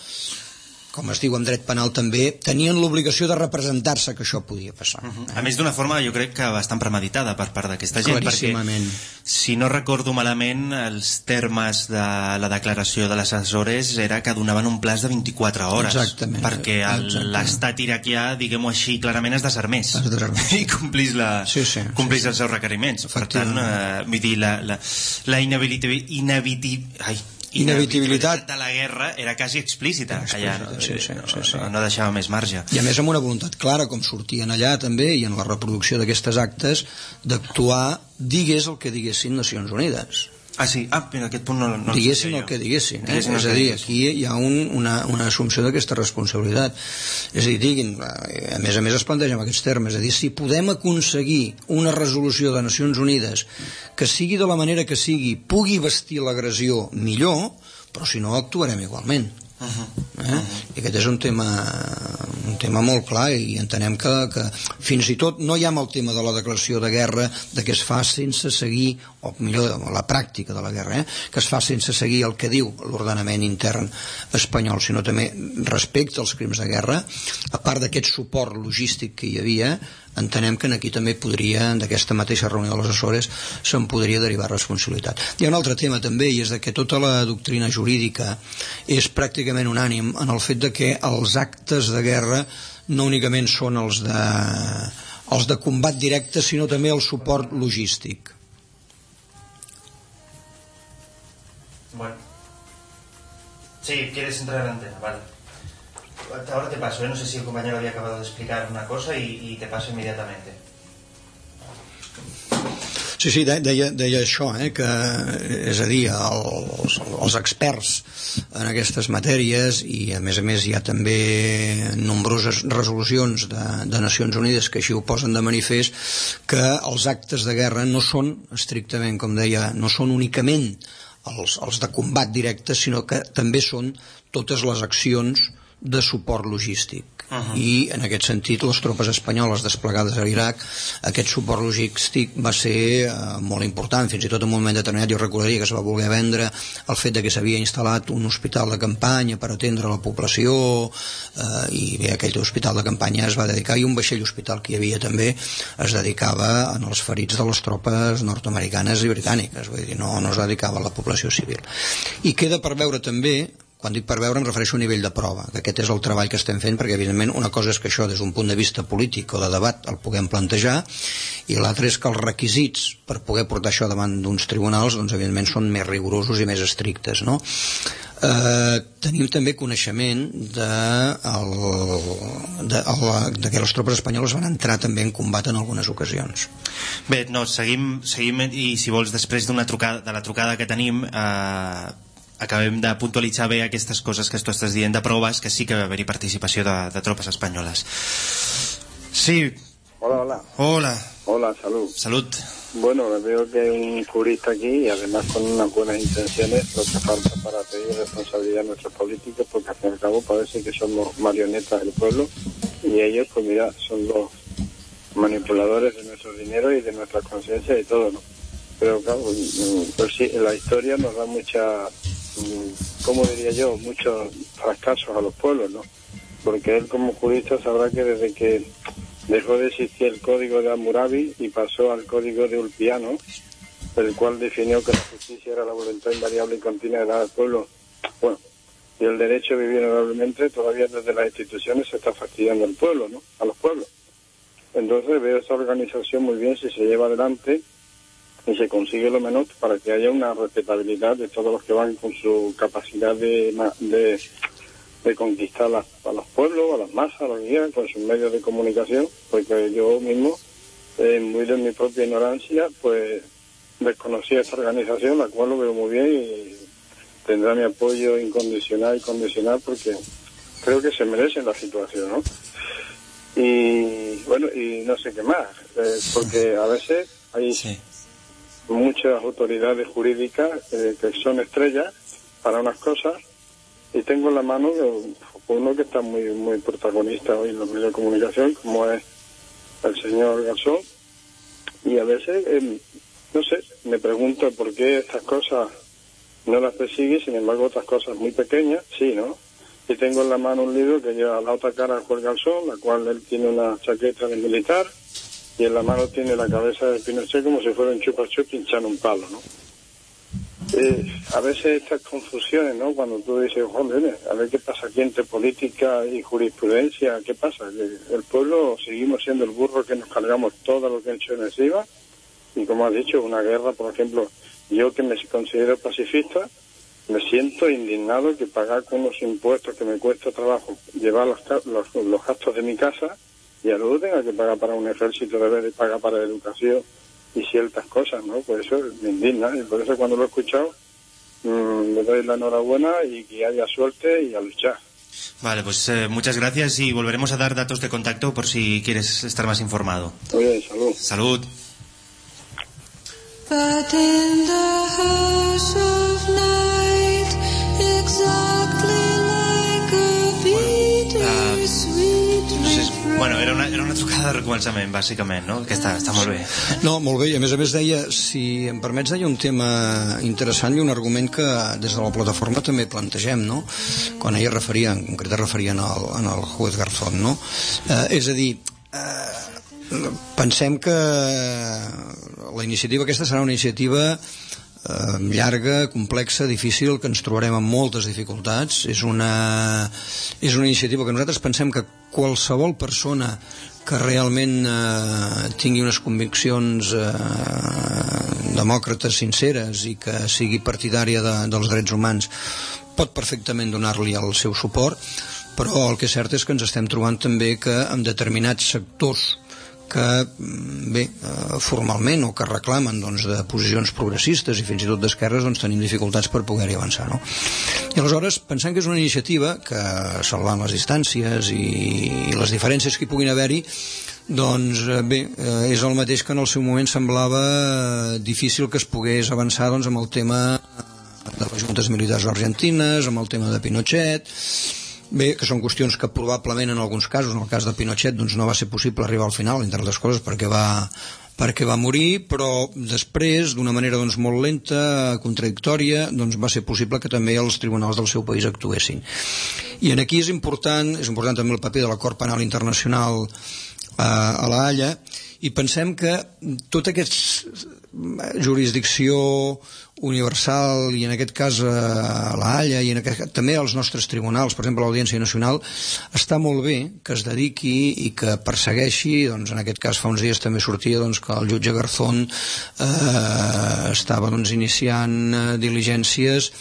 com es diu en dret penal també, tenien l'obligació de representar-se que això podia passar. A més d'una forma jo crec que bastant premeditada per part d'aquesta gent perquè si no recordo malament els termes de la declaració de les Açores era que donaven un plaç de 24 hores Exactament. perquè l'estat iraquià diguem-ho així clarament es desarmés. Es desarmés. i complís, la, Sí, sí, complís els seus requeriments. Per tant, eh, vull dir la, la, la inevitabilitat ineviti, ai, Inevitabilitat. de la guerra era quasi explícita allà, no, sí, sí, sí, sí. no, no deixava més marge I a més amb una voluntat clara, com sortien allà també, i en la reproducció d'aquestes actes, d'actuar, digués el que diguessin Nacions Unides. Ah, sí? Ah, mira, aquest punt no, no diguessin el que diguessin, eh? Diguessin és a que dir, aquí hi ha un, una, una assumpció d'aquesta responsabilitat és a dir, diguin, eh, a més a més es planteja en aquests termes, és a dir, si podem aconseguir una resolució de Nacions Unides que sigui de la manera que sigui, pugui vestir l'agressió millor, però si no actuarem igualment eh? i aquest és un tema un tema molt clar i entenem que, que fins i tot no hi ha el tema de la declaració de guerra de que es fa sense seguir o millor, la pràctica de la guerra eh? que es fa sense seguir el que diu l'ordenament intern espanyol sinó també respecte als crims de guerra a part d'aquest suport logístic que hi havia entenem que aquí també podria, d'aquesta mateixa reunió de les Açores, se'n podria derivar responsabilitat. Hi ha un altre tema també, i és de que tota la doctrina jurídica és pràcticament unànim en el fet de que els actes de guerra no únicament són els de, els de combat directe, sinó també el suport logístic. Bueno. Sí, quieres entrar en antena, vale. Ahora te paso, ¿eh? no sé si el compañero había acabado de explicar una cosa y, y te paso inmediatamente. Sí, sí, de- deia, deia això, eh, que, és a dir, els, els experts en aquestes matèries i a més a més hi ha també nombroses resolucions de, de Nacions Unides que així ho posen de manifest que els actes de guerra no són estrictament, com deia, no són únicament els, els de combat directe, sinó que també són totes les accions de suport logístic. Uh -huh. I en aquest sentit les tropes espanyoles desplegades a l'Iraq aquest suport logístic va ser eh, molt important, fins i tot en un moment determinat jo recordaria que es va voler vendre el fet de que s'havia instal·lat un hospital de campanya per atendre la població eh, i bé, aquell hospital de campanya es va dedicar i un vaixell hospital que hi havia també es dedicava en els ferits de les tropes nord-americanes i britàniques vull dir, no, no es dedicava a la població civil i queda per veure també quan dic per veure em refereixo a nivell de prova que aquest és el treball que estem fent perquè evidentment una cosa és que això des d'un punt de vista polític o de debat el puguem plantejar i l'altre és que els requisits per poder portar això davant d'uns tribunals doncs evidentment són més rigorosos i més estrictes no? Eh, tenim també coneixement de, el, de, el, de que les tropes espanyoles van entrar també en combat en algunes ocasions Bé, no, seguim, seguim i si vols després d'una trucada, de la trucada que tenim eh, acabem de puntualitzar bé aquestes coses que tu estàs dient de proves que sí que va haver-hi participació de, de tropes espanyoles Sí, Hola, hola. hola, Hola, salud. salut Bueno, veo que hay un jurista aquí y además con unas buenas intenciones, lo que falta para pedir responsabilidad a nuestros políticos, porque al fin y al cabo parece que somos marionetas del pueblo y ellos, pues mira, son los manipuladores de nuestro dinero y de nuestra conciencia y todo, ¿no? Pero claro, mm, pues sí, la historia nos da mucha, mm, ¿cómo diría yo? Muchos fracasos a los pueblos, ¿no? Porque él como jurista sabrá que desde que dejó de existir el código de Hammurabi y pasó al código de Ulpiano, el cual definió que la justicia era la voluntad invariable y continua de al pueblo. Bueno, y el derecho a vivir honorablemente todavía desde las instituciones se está fastidiando al pueblo, ¿no? A los pueblos. Entonces veo esta organización muy bien si se lleva adelante y se consigue lo menos para que haya una respetabilidad de todos los que van con su capacidad de, de, de conquistar a los pueblos, a las masas, a los guías, con sus medios de comunicación, porque yo mismo, eh, muy de mi propia ignorancia, pues desconocía esta organización, la cual lo veo muy bien y tendrá mi apoyo incondicional y condicional porque creo que se merece la situación, ¿no? Y bueno, y no sé qué más, eh, porque a veces hay. Muchas autoridades jurídicas eh, que son estrellas para unas cosas y tengo en la mano uno que está muy muy protagonista hoy en los medios de comunicación como es el señor Garzón. Y a veces eh, no sé me pregunto por qué estas cosas no las persigue sin embargo otras cosas muy pequeñas sí no y tengo en la mano un libro que lleva la otra cara Juan Garzón, la cual él tiene una chaqueta de militar y en la mano tiene la cabeza de Pinochet como si fuera un chupa chup hinchando un palo, ¿no? A veces estas confusiones, ¿no? Cuando tú dices, joder, a ver qué pasa aquí entre política y jurisprudencia, ¿qué pasa? El pueblo seguimos siendo el burro que nos cargamos todo lo que han hecho en encima y como has dicho, una guerra, por ejemplo, yo que me considero pacifista, me siento indignado que pagar con los impuestos que me cuesta trabajo llevar los, los, los gastos de mi casa y a luego tenga que pagar para un ejército de vez de pagar para educación y ciertas cosas, ¿no? Por eso me indigna y por eso cuando lo he escuchado mm, le doy la enhorabuena y que haya suerte y a luchar. Vale, pues eh, muchas gracias y volveremos a dar datos de contacto por si quieres estar más informado. Muy bien, salud. Salud. But in the Bueno, era una, era una trucada de recolzament, bàsicament, no? Que està, està molt bé. No, molt bé, i a més a més deia, si em permets, deia un tema interessant i un argument que des de la plataforma també plantegem, no? Quan ella referia, en concret referia en el, en el juez Garzón, no? Eh, és a dir, eh, pensem que la iniciativa aquesta serà una iniciativa eh, llarga, complexa, difícil, que ens trobarem amb moltes dificultats. És una, és una iniciativa que nosaltres pensem que qualsevol persona que realment eh, tingui unes conviccions eh, demòcrates sinceres i que sigui partidària de, dels drets humans pot perfectament donar-li el seu suport però el que és cert és que ens estem trobant també que en determinats sectors que mm, bé, eh, formalment o que reclamen doncs, de posicions progressistes i fins i tot d'esquerres doncs, tenim dificultats per poder-hi avançar no? i aleshores pensant que és una iniciativa que salvant les distàncies i, les diferències que hi puguin haver-hi doncs eh, bé, eh, és el mateix que en el seu moment semblava difícil que es pogués avançar doncs, amb el tema de les juntes militars argentines, amb el tema de Pinochet Bé, que són qüestions que probablement en alguns casos, en el cas de Pinochet, doncs no va ser possible arribar al final, entre altres coses, perquè va, perquè va morir, però després, d'una manera doncs, molt lenta, contradictòria, doncs va ser possible que també els tribunals del seu país actuessin. I en aquí és important, és important també el paper de la Cort Penal Internacional eh, a la Halla, i pensem que tota aquesta jurisdicció universal i en aquest cas a la Halla i en aquest, també als nostres tribunals, per exemple l'Audiència Nacional, està molt bé que es dediqui i que persegueixi, doncs en aquest cas fa uns dies també sortia doncs, que el jutge Garzón eh, estava doncs, iniciant eh, diligències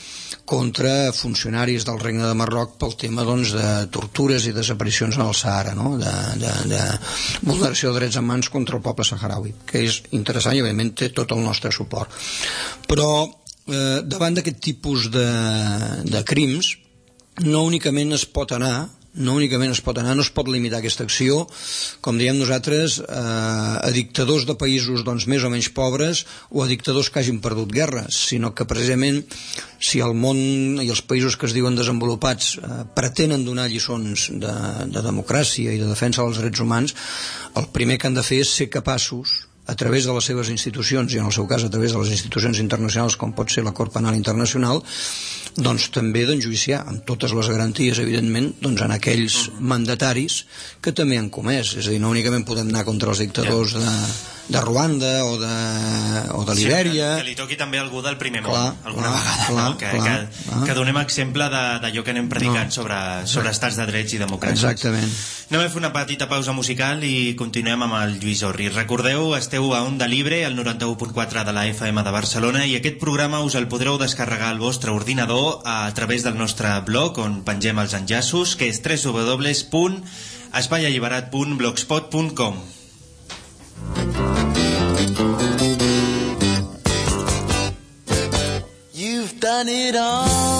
contra funcionaris del Regne de Marroc pel tema doncs, de tortures i desaparicions en el Sahara, no? de, de, de vulneració de drets humans contra el poble saharaui, que és interessant i òbviament té tot el nostre suport. Però eh, davant d'aquest tipus de, de crims no únicament es pot anar no únicament es pot anar, no es pot limitar aquesta acció, com diem nosaltres, eh, a dictadors de països doncs, més o menys pobres o a dictadors que hagin perdut guerres, sinó que precisament si el món i els països que es diuen desenvolupats eh, pretenen donar lliçons de, de democràcia i de defensa dels drets humans, el primer que han de fer és ser capaços a través de les seves institucions i en el seu cas a través de les institucions internacionals com pot ser la Cort Penal Internacional doncs també d'enjuiciar amb totes les garanties evidentment doncs en aquells mandataris que també han comès. És a dir, no únicament podem anar contra els dictadors de, de Ruanda o de, o de Libèria Sí, que, que li toqui també algú del primer Clar, món, alguna clar, vegada, clar, no? que, clar, que, clar. que donem exemple d'allò que anem predicant No. sobre, sobre estats de drets i democràcia. exactament Anem a fer una petita pausa musical i continuem amb el Lluís Orri. Recordeu, esteu a Onda Libre, al 91.4 de la FM de Barcelona, i aquest programa us el podreu descarregar al vostre ordinador a través del nostre blog, on pengem els enllaços, que és www.espaialliberat.blogspot.com. You've done it all.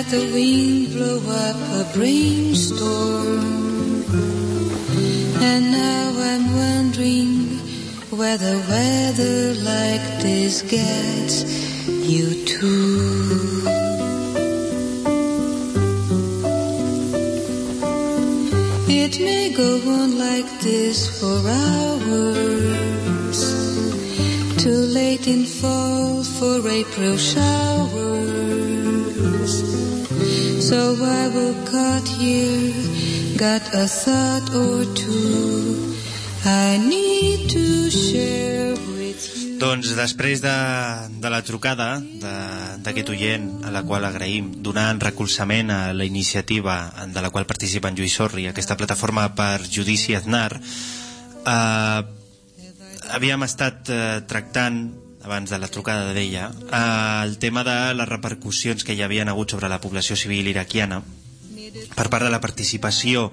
Let the wind blow up a brainstorm. And now I'm wondering whether weather like this gets you too. It may go on like this for hours. Too late in fall for April showers. Here, got a thought or two I need to share you. Doncs després de, de la trucada d'aquest oient, a la qual agraïm, donant recolzament a la iniciativa de la qual participa en Lluís Sorri, aquesta plataforma per Judici Aznar, eh, havíem estat eh, tractant abans de la trucada d'ella, eh, el tema de les repercussions que hi havien hagut sobre la població civil iraquiana per part de la participació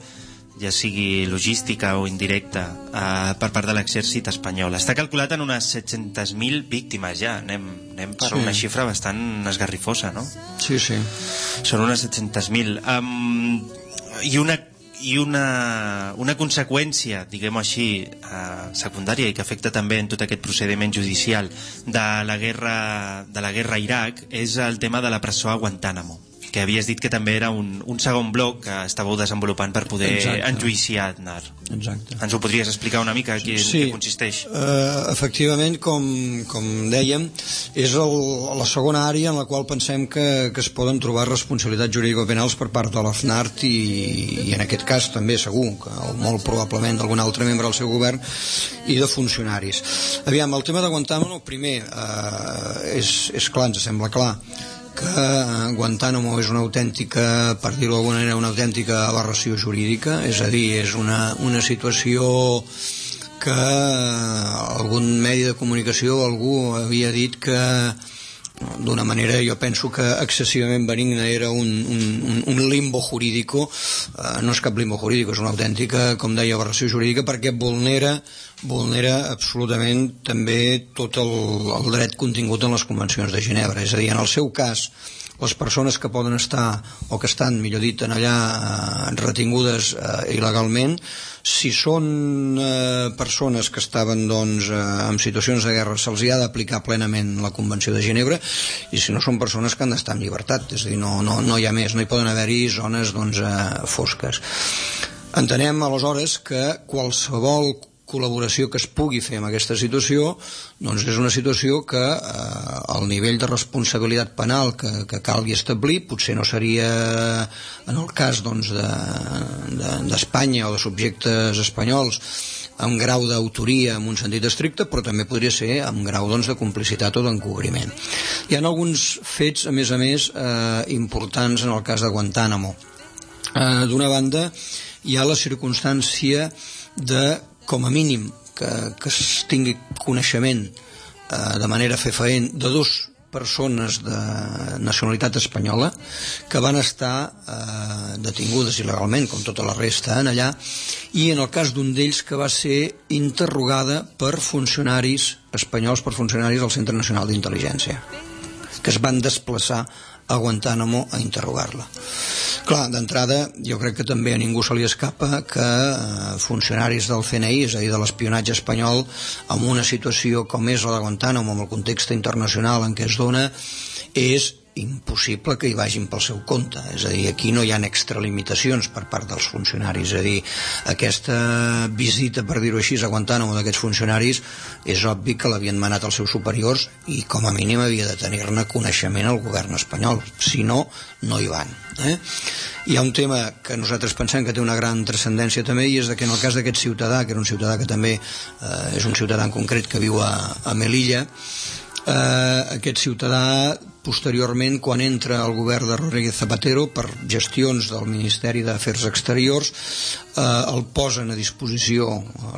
ja sigui logística o indirecta eh, per part de l'exèrcit espanyol. Està calculat en unes 700.000 víctimes ja. Anem, anem per Sí. una xifra bastant esgarrifosa, no? Sí, sí. Són unes 700.000. Um, I una i una, una conseqüència, diguem-ho així, eh, secundària i que afecta també en tot aquest procediment judicial de la guerra, de la guerra a Iraq és el tema de la presó a Guantánamo que havies dit que també era un, un segon bloc que estàveu desenvolupant per poder Exacte. enjuiciar Aznar. Exacte. Ens ho podries explicar una mica què, Sí. què consisteix? Uh, efectivament, com, com dèiem, és el, la segona àrea en la qual pensem que, que es poden trobar responsabilitats jurídico-penals per part de l'AFNART i, i en aquest cas també segur que molt probablement d'algun altre membre del seu govern i de funcionaris. Aviam, el tema de Guantánamo, primer, uh, és, és clar, ens sembla clar que Guantánamo és una autèntica, per dir-ho d'alguna manera, una autèntica aberració jurídica, és a dir, és una, una situació que algun medi de comunicació algú havia dit que d'una manera jo penso que excessivament benigna era un, un, un- limbo jurídico. Eh, no és cap limbo jurídico és una autèntica, com deia, aberració jurídica perquè vulnera vulnera absolutament també tot el, el dret contingut en les convencions de Ginebra. És a dir, en el seu cas les persones que poden estar o que estan, millor dit, en allà eh, retingudes eh, il·legalment. Si són eh, persones que estaven doncs, eh, en situacions de guerra se'ls ha d'aplicar plenament la Convenció de Ginebra i si no són persones que han d'estar en llibertat és a dir, no, no, no hi ha més, no hi poden haver-hi zones doncs, eh, fosques. Entenem aleshores que qualsevol col·laboració que es pugui fer amb aquesta situació doncs és una situació que eh, el nivell de responsabilitat penal que, que calgui establir potser no seria en el cas doncs, d'Espanya de, d'Espanya o de subjectes espanyols amb grau d'autoria en un sentit estricte, però també podria ser amb grau doncs, de complicitat o d'encobriment. Hi ha alguns fets, a més a més, eh, importants en el cas de Guantánamo. Eh, D'una banda, hi ha la circumstància de, com a mínim, que, que es tingui coneixement eh, de manera fefaent de dos persones de nacionalitat espanyola que van estar eh, detingudes il·legalment, com tota la resta, en allà, i en el cas d'un d'ells que va ser interrogada per funcionaris espanyols, per funcionaris del Centre Nacional d'Intel·ligència, que es van desplaçar a Guantánamo a interrogar-la. Clar, d'entrada, jo crec que també a ningú se li escapa que eh, funcionaris del CNI, és a dir, de l'espionatge espanyol, en una situació com és la de Guantánamo, amb el context internacional en què es dona, és impossible que hi vagin pel seu compte. És a dir, aquí no hi ha extralimitacions per part dels funcionaris, és a dir aquesta visita, per dir-ho així a Guantánamo d'aquests funcionaris és obvi que l'havien manat els seus superiors i com a mínim havia de tenir-ne coneixement el govern espanyol, si no no hi van eh? hi ha un tema que nosaltres pensem que té una gran transcendència també i és que en el cas d'aquest ciutadà, que era un ciutadà que també eh, és un ciutadà en concret que viu a, a Melilla eh, aquest ciutadà posteriorment quan entra al govern de Rodríguez Zapatero per gestions del Ministeri d'Afers Exteriors eh, el posen a disposició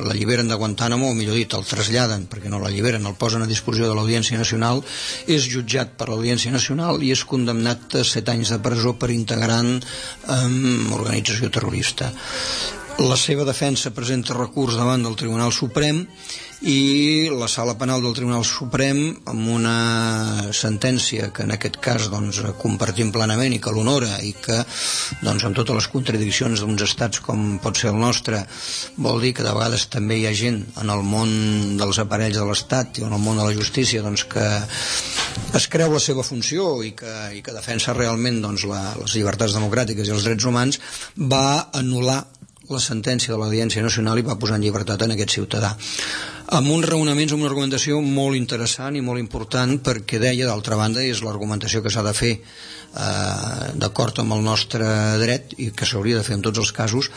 l'alliberen de Guantánamo o millor dit el traslladen perquè no l'alliberen, el posen a disposició de l'Audiència Nacional és jutjat per l'Audiència Nacional i és condemnat a 7 anys de presó per integrant eh, organització terrorista. La seva defensa presenta recurs davant del Tribunal Suprem i la sala penal del Tribunal Suprem amb una sentència que en aquest cas doncs, compartim plenament i que l'honora i que doncs, amb totes les contradiccions d'uns estats com pot ser el nostre vol dir que de vegades també hi ha gent en el món dels aparells de l'Estat i en el món de la justícia doncs, que es creu la seva funció i que, i que defensa realment doncs, la, les llibertats democràtiques i els drets humans va anul·lar la sentència de l'Audiència Nacional i va posar en llibertat en aquest ciutadà amb uns raonaments, amb una argumentació molt interessant i molt important perquè deia, d'altra banda, és l'argumentació que s'ha de fer eh, d'acord amb el nostre dret i que s'hauria de fer en tots els casos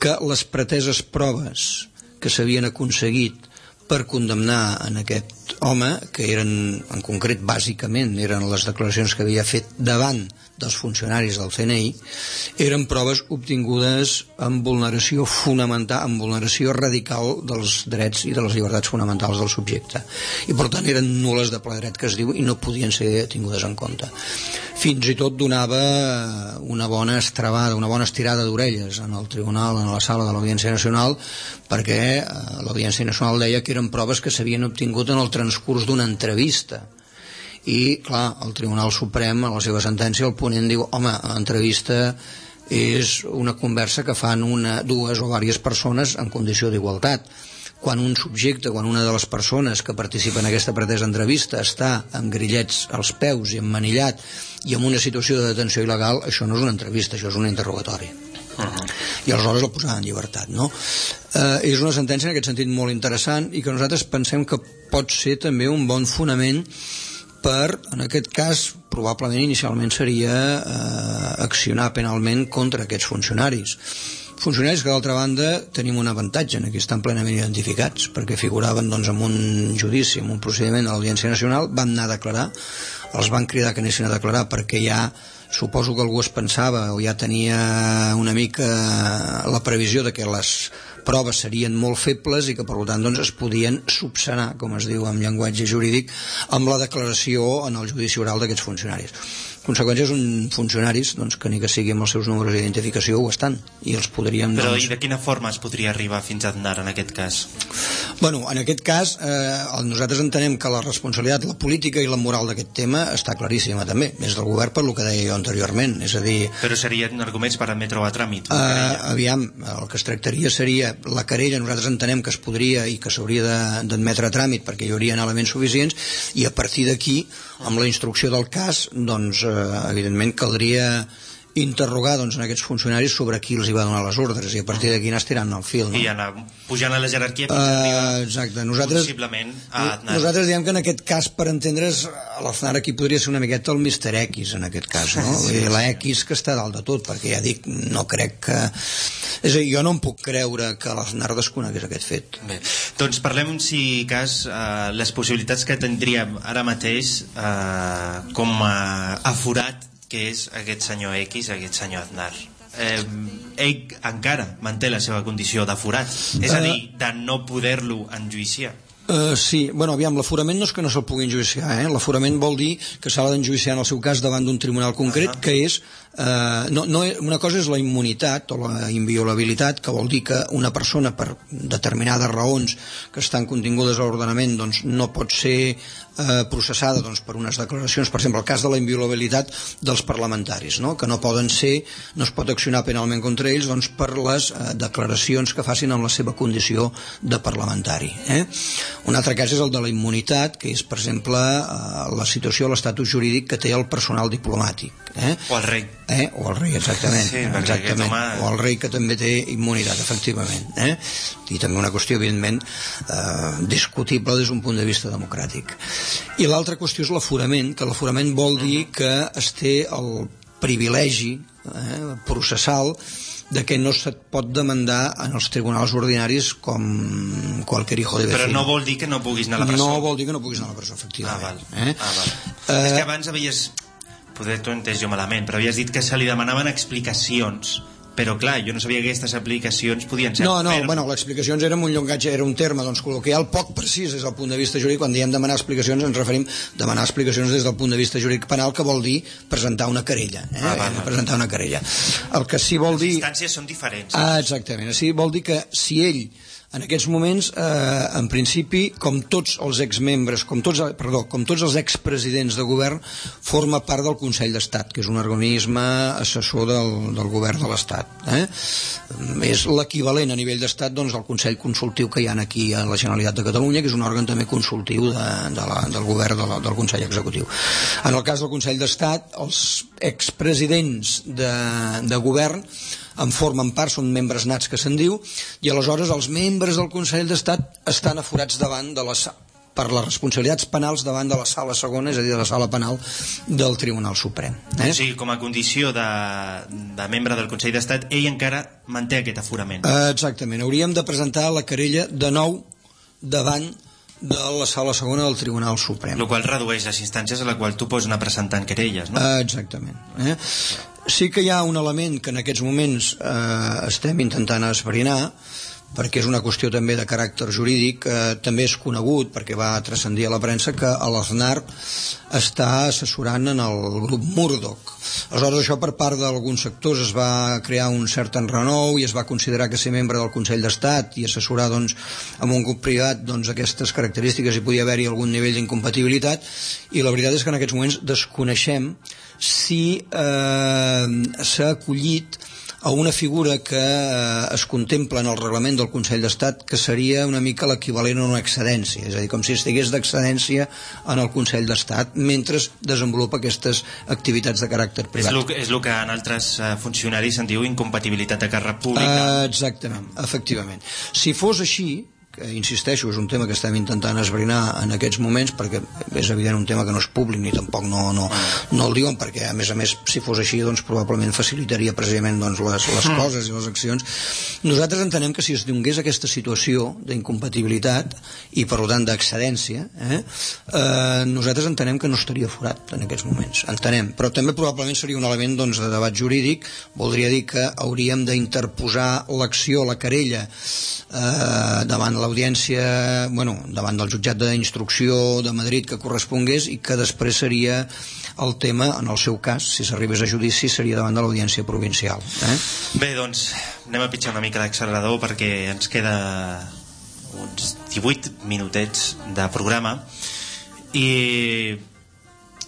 que les preteses proves que s'havien aconseguit per condemnar en aquest home, que eren en concret bàsicament eren les declaracions que havia fet davant dels funcionaris del CNI, eren proves obtingudes amb vulneració fonamental, amb vulneració radical dels drets i de les llibertats fonamentals del subjecte. I per tant eren nules de ple dret que es diu i no podien ser tingudes en compte. Fins i tot donava una bona estrabada, una bona estirada d'orelles en el tribunal, en la sala de l'Audiència Nacional, perquè eh, l'Audiència Nacional deia que eren proves que s'havien obtingut en el transcurs d'una entrevista i clar, el Tribunal Suprem a la seva sentència el ponent diu home, entrevista és una conversa que fan una, dues o diverses persones en condició d'igualtat quan un subjecte, quan una de les persones que participa en aquesta pretesa entrevista està amb grillets als peus i emmanillat i en una situació de detenció il·legal, això no és una entrevista, això és un interrogatori. Uh -huh. i aleshores el posaven en llibertat no? eh, és una sentència en aquest sentit molt interessant i que nosaltres pensem que pot ser també un bon fonament per, en aquest cas, probablement inicialment seria eh, accionar penalment contra aquests funcionaris funcionaris que d'altra banda tenim un avantatge en aquí estan plenament identificats perquè figuraven doncs, en un judici, en un procediment de l'Audiència Nacional van anar a declarar els van cridar que anessin a declarar perquè ja suposo que algú es pensava o ja tenia una mica la previsió de que les proves serien molt febles i que per tant doncs, es podien subsanar, com es diu en llenguatge jurídic, amb la declaració en el judici oral d'aquests funcionaris conseqüència són funcionaris doncs, que ni que sigui amb els seus números d'identificació ho estan i els podríem Però doncs... i de quina forma es podria arribar fins a Aznar en aquest cas? Bueno, en aquest cas, eh, nosaltres entenem que la responsabilitat, la política i la moral d'aquest tema està claríssima també, des del govern per lo que deia jo anteriorment, és a dir, Però serien arguments per admetre-ho a tràmit? Uh, aviam, el que es tractaria seria la querella, nosaltres entenem que es podria i que s'hauria d'admetre a tràmit perquè hi haurien elements suficients i a partir d'aquí, amb la instrucció del cas doncs eh, evidentment caldria interrogar doncs, en aquests funcionaris sobre qui els hi va donar les ordres i a partir d'aquí anar estirant el fil no? I anar pujant a la jerarquia fins Uh, exacte, nosaltres, possiblement a Aznar. nosaltres diem que en aquest cas, per entendre's, l'Aznar aquí podria ser una miqueta el Mr. X en aquest cas, no? Sí, Sí, sí. la X que està dalt de tot, perquè ja dic, no crec que... És a dir, jo no em puc creure que l'Aznar desconegués aquest fet. Bé, doncs parlem, si cas, eh, les possibilitats que tindríem ara mateix eh, com a aforat que és aquest senyor X, aquest senyor Aznar. Eh, ell encara manté la seva condició d'aforat, és a Eh. dir, de no poder-lo enjuiciar. Uh, sí, bueno, aviam, l'aforament no és que no se'l pugui enjuiciar, eh? l'aforament vol dir que s'ha d'enjuiciar en el seu cas davant d'un tribunal concret, Ah. que és, uh, no, no, una cosa és la immunitat o la inviolabilitat, que vol dir que una persona per determinades raons que estan contingudes a l'ordenament doncs, no pot ser eh, processada doncs, per unes declaracions, per exemple, el cas de la inviolabilitat dels parlamentaris, no? que no poden ser, no es pot accionar penalment contra ells doncs, per les eh, declaracions que facin en la seva condició de parlamentari. Eh? Un altre cas és el de la immunitat, que és, per exemple, eh, la situació, l'estatus jurídic que té el personal diplomàtic. Eh? O el rei. Eh? O el rei, exactament. Sí, exactament. home- O el rei que també té immunitat, efectivament. Eh? I també una qüestió, evidentment, eh, discutible des d'un punt de vista democràtic. I l'altra qüestió és l'aforament, que l'aforament vol dir que es té el privilegi eh, processal de que no se't pot demandar en els tribunals ordinaris com qualsevol hijo de Però vecino. no vol dir que no puguis anar a la presó. No vol dir que no puguis anar a la presó, Ah, efectivament. val. Eh? Ah, val. Eh, És que abans havies... Poder t'ho entès jo malament, però havies dit que se li demanaven explicacions. Però clar, jo no sabia que aquestes aplicacions podien ser... No, no, bueno, les explicacions eren un llenguatge, era un terme doncs, col·loquial poc precís des del punt de vista jurídic. Quan diem demanar explicacions ens referim a demanar explicacions des del punt de vista jurídic penal, que vol dir presentar una querella. Eh? Ah, val, val. Presentar una querella. El que sí vol Les dir... instàncies són diferents. Ah, exactament. Sí, vol dir que si ell en aquests moments, eh, en principi, com tots els exmembres, com tots, perdó, com tots els expresidents de govern, forma part del Consell d'Estat, que és un organisme assessor del, del govern de l'Estat. Eh? És l'equivalent a nivell d'Estat doncs, del Consell Consultiu que hi ha aquí a la Generalitat de Catalunya, que és un òrgan també consultiu de, de la, del govern de la, del Consell Executiu. En el cas del Consell d'Estat, els expresidents de, de govern en formen part, són membres nats que se'n diu, i aleshores els membres del Consell d'Estat estan aforats davant de les per les responsabilitats penals davant de la sala segona, és a dir, de la sala penal del Tribunal Suprem. Eh? O sigui, com a condició de, de membre del Consell d'Estat, ell encara manté aquest aforament. Eh, exactament, hauríem de presentar la querella de nou davant de la sala segona del Tribunal Suprem. El qual redueix les instàncies a la qual tu pots anar presentant querelles, no? Exactament. Eh? Sí que hi ha un element que en aquests moments eh, estem intentant esbrinar, perquè és una qüestió també de caràcter jurídic, eh, també és conegut, perquè va transcendir a la premsa, que l'Aznar està assessorant en el grup Murdoch. Aleshores, això per part d'alguns sectors es va crear un cert enrenou i es va considerar que ser membre del Consell d'Estat i assessorar doncs, amb un grup privat doncs, aquestes característiques i podia haver-hi algun nivell d'incompatibilitat i la veritat és que en aquests moments desconeixem si eh, s'ha acollit a una figura que eh, es contempla en el reglament del Consell d'Estat que seria una mica l'equivalent a una excedència, és a dir, com si estigués d'excedència en el Consell d'Estat mentre desenvolupa aquestes activitats de caràcter És privat. el, és el que en altres eh, funcionaris se'n diu incompatibilitat de càrrec públic. Uh, exactament, efectivament. Si fos així, que insisteixo, és un tema que estem intentant esbrinar en aquests moments perquè és evident un tema que no és públic ni tampoc no, no, no el diuen perquè a més a més si fos així doncs probablement facilitaria precisament doncs, les, les coses i les accions. Nosaltres entenem que si es donés aquesta situació d'incompatibilitat i per tant d'excedència eh, eh, nosaltres entenem que no estaria forat en aquests moments, entenem. Però també probablement seria un element doncs, de debat jurídic. Voldria dir que hauríem d'interposar l'acció, la querella eh, davant l'audiència bueno, davant del jutjat d'instrucció de Madrid que correspongués i que després seria el tema, en el seu cas si s'arribés a judici, seria davant de l'audiència provincial eh? Bé, doncs anem a pitjar una mica l'accelerador perquè ens queda uns 18 minutets de programa i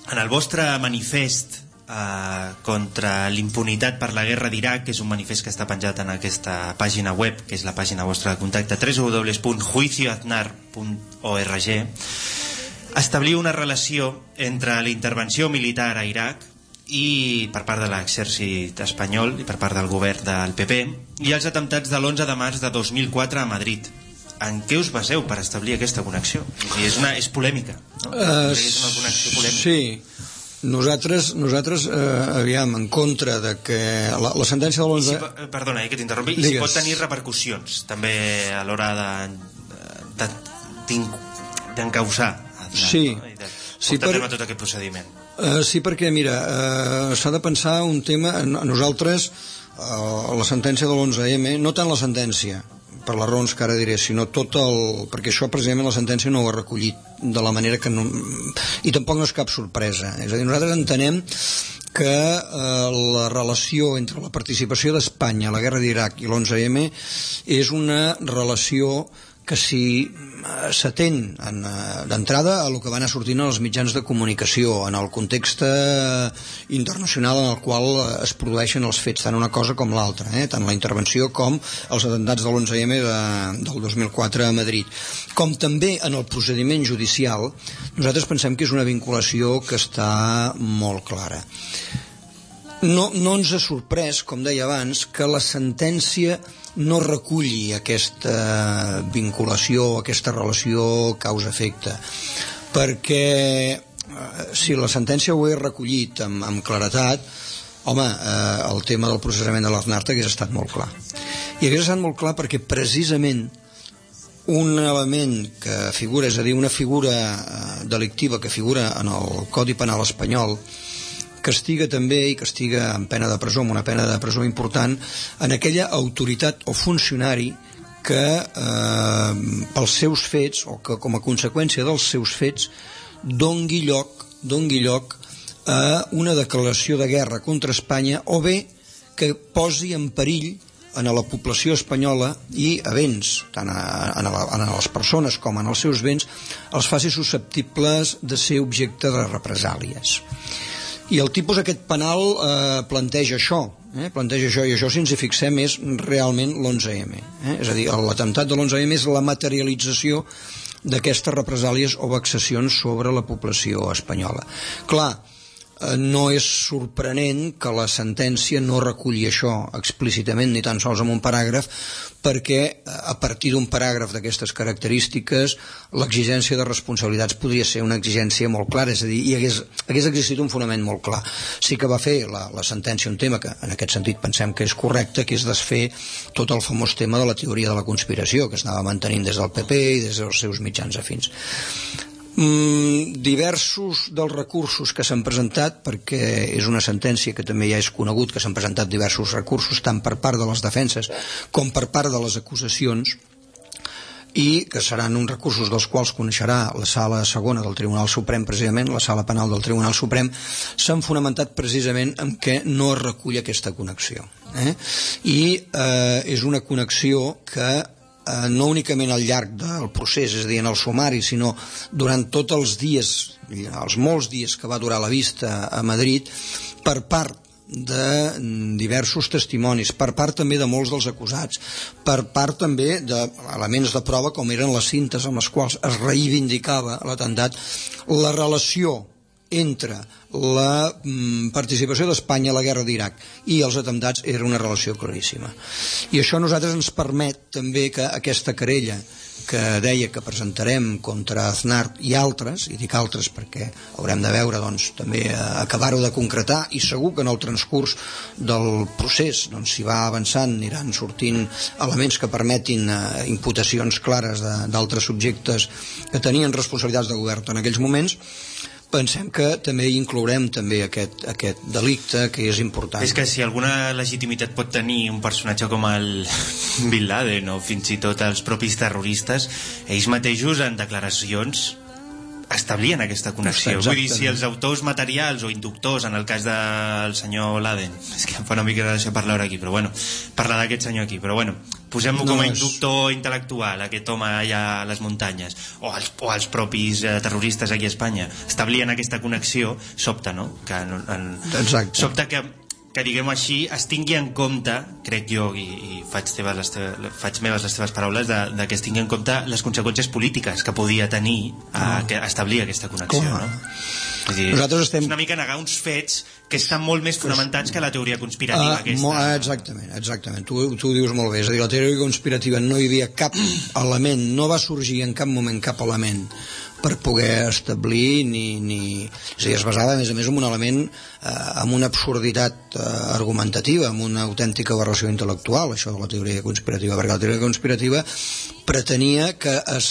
en el vostre manifest eh, contra l'impunitat per la guerra d'Iraq, que és un manifest que està penjat en aquesta pàgina web, que és la pàgina vostra de contacte, www.juicioaznar.org, establir una relació entre la intervenció militar a Iraq i per part de l'exèrcit espanyol i per part del govern del PP i els atemptats de l'11 de març de 2004 a Madrid. En què us baseu per establir aquesta connexió? És, una, és polèmica. No? Uh, és una connexió polèmica. sí nosaltres, nosaltres eh, aviam, en contra de que la, la sentència de I l'11 si, eh, perdona, eh, que t'interrompi. Si pot tenir repercussions també a l'hora de, de, d'in- d'encausar Aznar, Sí. no? I de Sí, per- tot aquest procediment. Uh, sí, perquè, mira, uh, s'ha de pensar un tema... no- Nosaltres, uh, la sentència de l'11M, no tant la sentència, per les raons que ara diré, sinó tot el... perquè això precisament la sentència no ho ha recollit de la manera que no... i tampoc no és cap sorpresa. És a dir, nosaltres entenem que eh, la relació entre la participació d'Espanya a la guerra d'Iraq i l'11M és una relació que si eh, s'atén en, eh, d'entrada a el que van a sortint als mitjans de comunicació, en el context eh, internacional en el qual es produeixen els fets, tant una cosa com l'altra, eh? tant la intervenció com els atemptats de l'11M de, del 2004 a Madrid. Com també en el procediment judicial, nosaltres pensem que és una vinculació que està molt clara no, no ens ha sorprès, com deia abans, que la sentència no reculli aquesta vinculació, aquesta relació causa-efecte, perquè eh, si la sentència ho hagués recollit amb, amb claretat, home, eh, el tema del processament de l'Aznar hagués estat molt clar. I hagués estat molt clar perquè precisament un element que figura, és a dir, una figura eh, delictiva que figura en el Codi Penal espanyol, castiga també i castiga amb pena de presó, amb una pena de presó important, en aquella autoritat o funcionari que eh, pels seus fets o que com a conseqüència dels seus fets dongui lloc, dongui lloc a una declaració de guerra contra Espanya o bé que posi en perill en la població espanyola i a béns, tant a, a, a, les persones com en els seus béns, els faci susceptibles de ser objecte de represàlies. I el tipus aquest penal eh, planteja això, eh, planteja això, i això si ens hi fixem és realment l'11M. Eh? És a dir, l'atemptat de l'11M és la materialització d'aquestes represàlies o vexacions sobre la població espanyola. Clar, no és sorprenent que la sentència no reculli això explícitament ni tan sols en un paràgraf perquè eh, a partir d'un paràgraf d'aquestes característiques l'exigència de responsabilitats podria ser una exigència molt clara, és a dir, hi hagués, hagués existit un fonament molt clar. Sí que va fer la, la sentència un tema que en aquest sentit pensem que és correcte, que és desfer tot el famós tema de la teoria de la conspiració que es anava mantenint des del PP i des dels seus mitjans afins. Mm, diversos dels recursos que s'han presentat, perquè és una sentència que també ja és conegut que s'han presentat diversos recursos, tant per part de les defenses com per part de les acusacions, i que seran uns recursos dels quals coneixerà la sala segona del Tribunal Suprem precisament, la sala penal del Tribunal Suprem s'han fonamentat precisament en què no es recull aquesta connexió eh? i eh, és una connexió que eh, no únicament al llarg del procés, és a dir, en el sumari, sinó durant tots els dies, els molts dies que va durar la vista a Madrid, per part de mm, diversos testimonis, per part també de molts dels acusats, per part també d'elements de prova com eren les cintes amb les quals es reivindicava l'atemptat, la relació entre la mm, participació d'Espanya a la guerra d'Iraq i els atemptats era una relació claríssima. I això a nosaltres ens permet també que aquesta querella que deia que presentarem contra Aznar i altres, i dic altres perquè haurem de veure doncs, també eh, acabar-ho de concretar i segur que en el transcurs del procés doncs, va avançant aniran sortint elements que permetin eh, imputacions clares d'altres subjectes que tenien responsabilitats de govern en aquells moments pensem que també inclourem també aquest, aquest delicte que és important. És que si alguna legitimitat pot tenir un personatge com el Bin Laden o fins i tot els propis terroristes, ells mateixos en declaracions establien aquesta connexió. Exactament. Vull dir, si els autors materials o inductors, en el cas del senyor Laden, és que em fa una mica de deixar parlar aquí, però bueno, parlar d'aquest senyor aquí, però bueno, posem-lo No, com a és- inductor intel·lectual, aquest home allà a les muntanyes, o els, o els propis eh, terroristes aquí a Espanya, establien aquesta connexió, sobta, no? Que en, en, Exacte. sobta que que diguem així es tingui en compte crec jo i, i faig, teves les teves, faig meves les teves paraules de, de que es tingui en compte les conseqüències polítiques que podia tenir a, que establir aquesta connexió no? És, dir, Nosaltres estem- és una mica negar uns fets que estan molt més fonamentats que la teoria conspirativa Ah, aquesta. mo- ah, exactament, exactament. Tu, tu ho dius molt bé. És a dir, la teoria conspirativa no hi havia cap element, no va sorgir en cap moment cap element per poder establir ni... ni... A dir, es basava, a més a més, en un element eh, amb una absurditat eh, argumentativa, amb una autèntica aberració intel·lectual, això de la teoria conspirativa, perquè la teoria conspirativa pretenia que es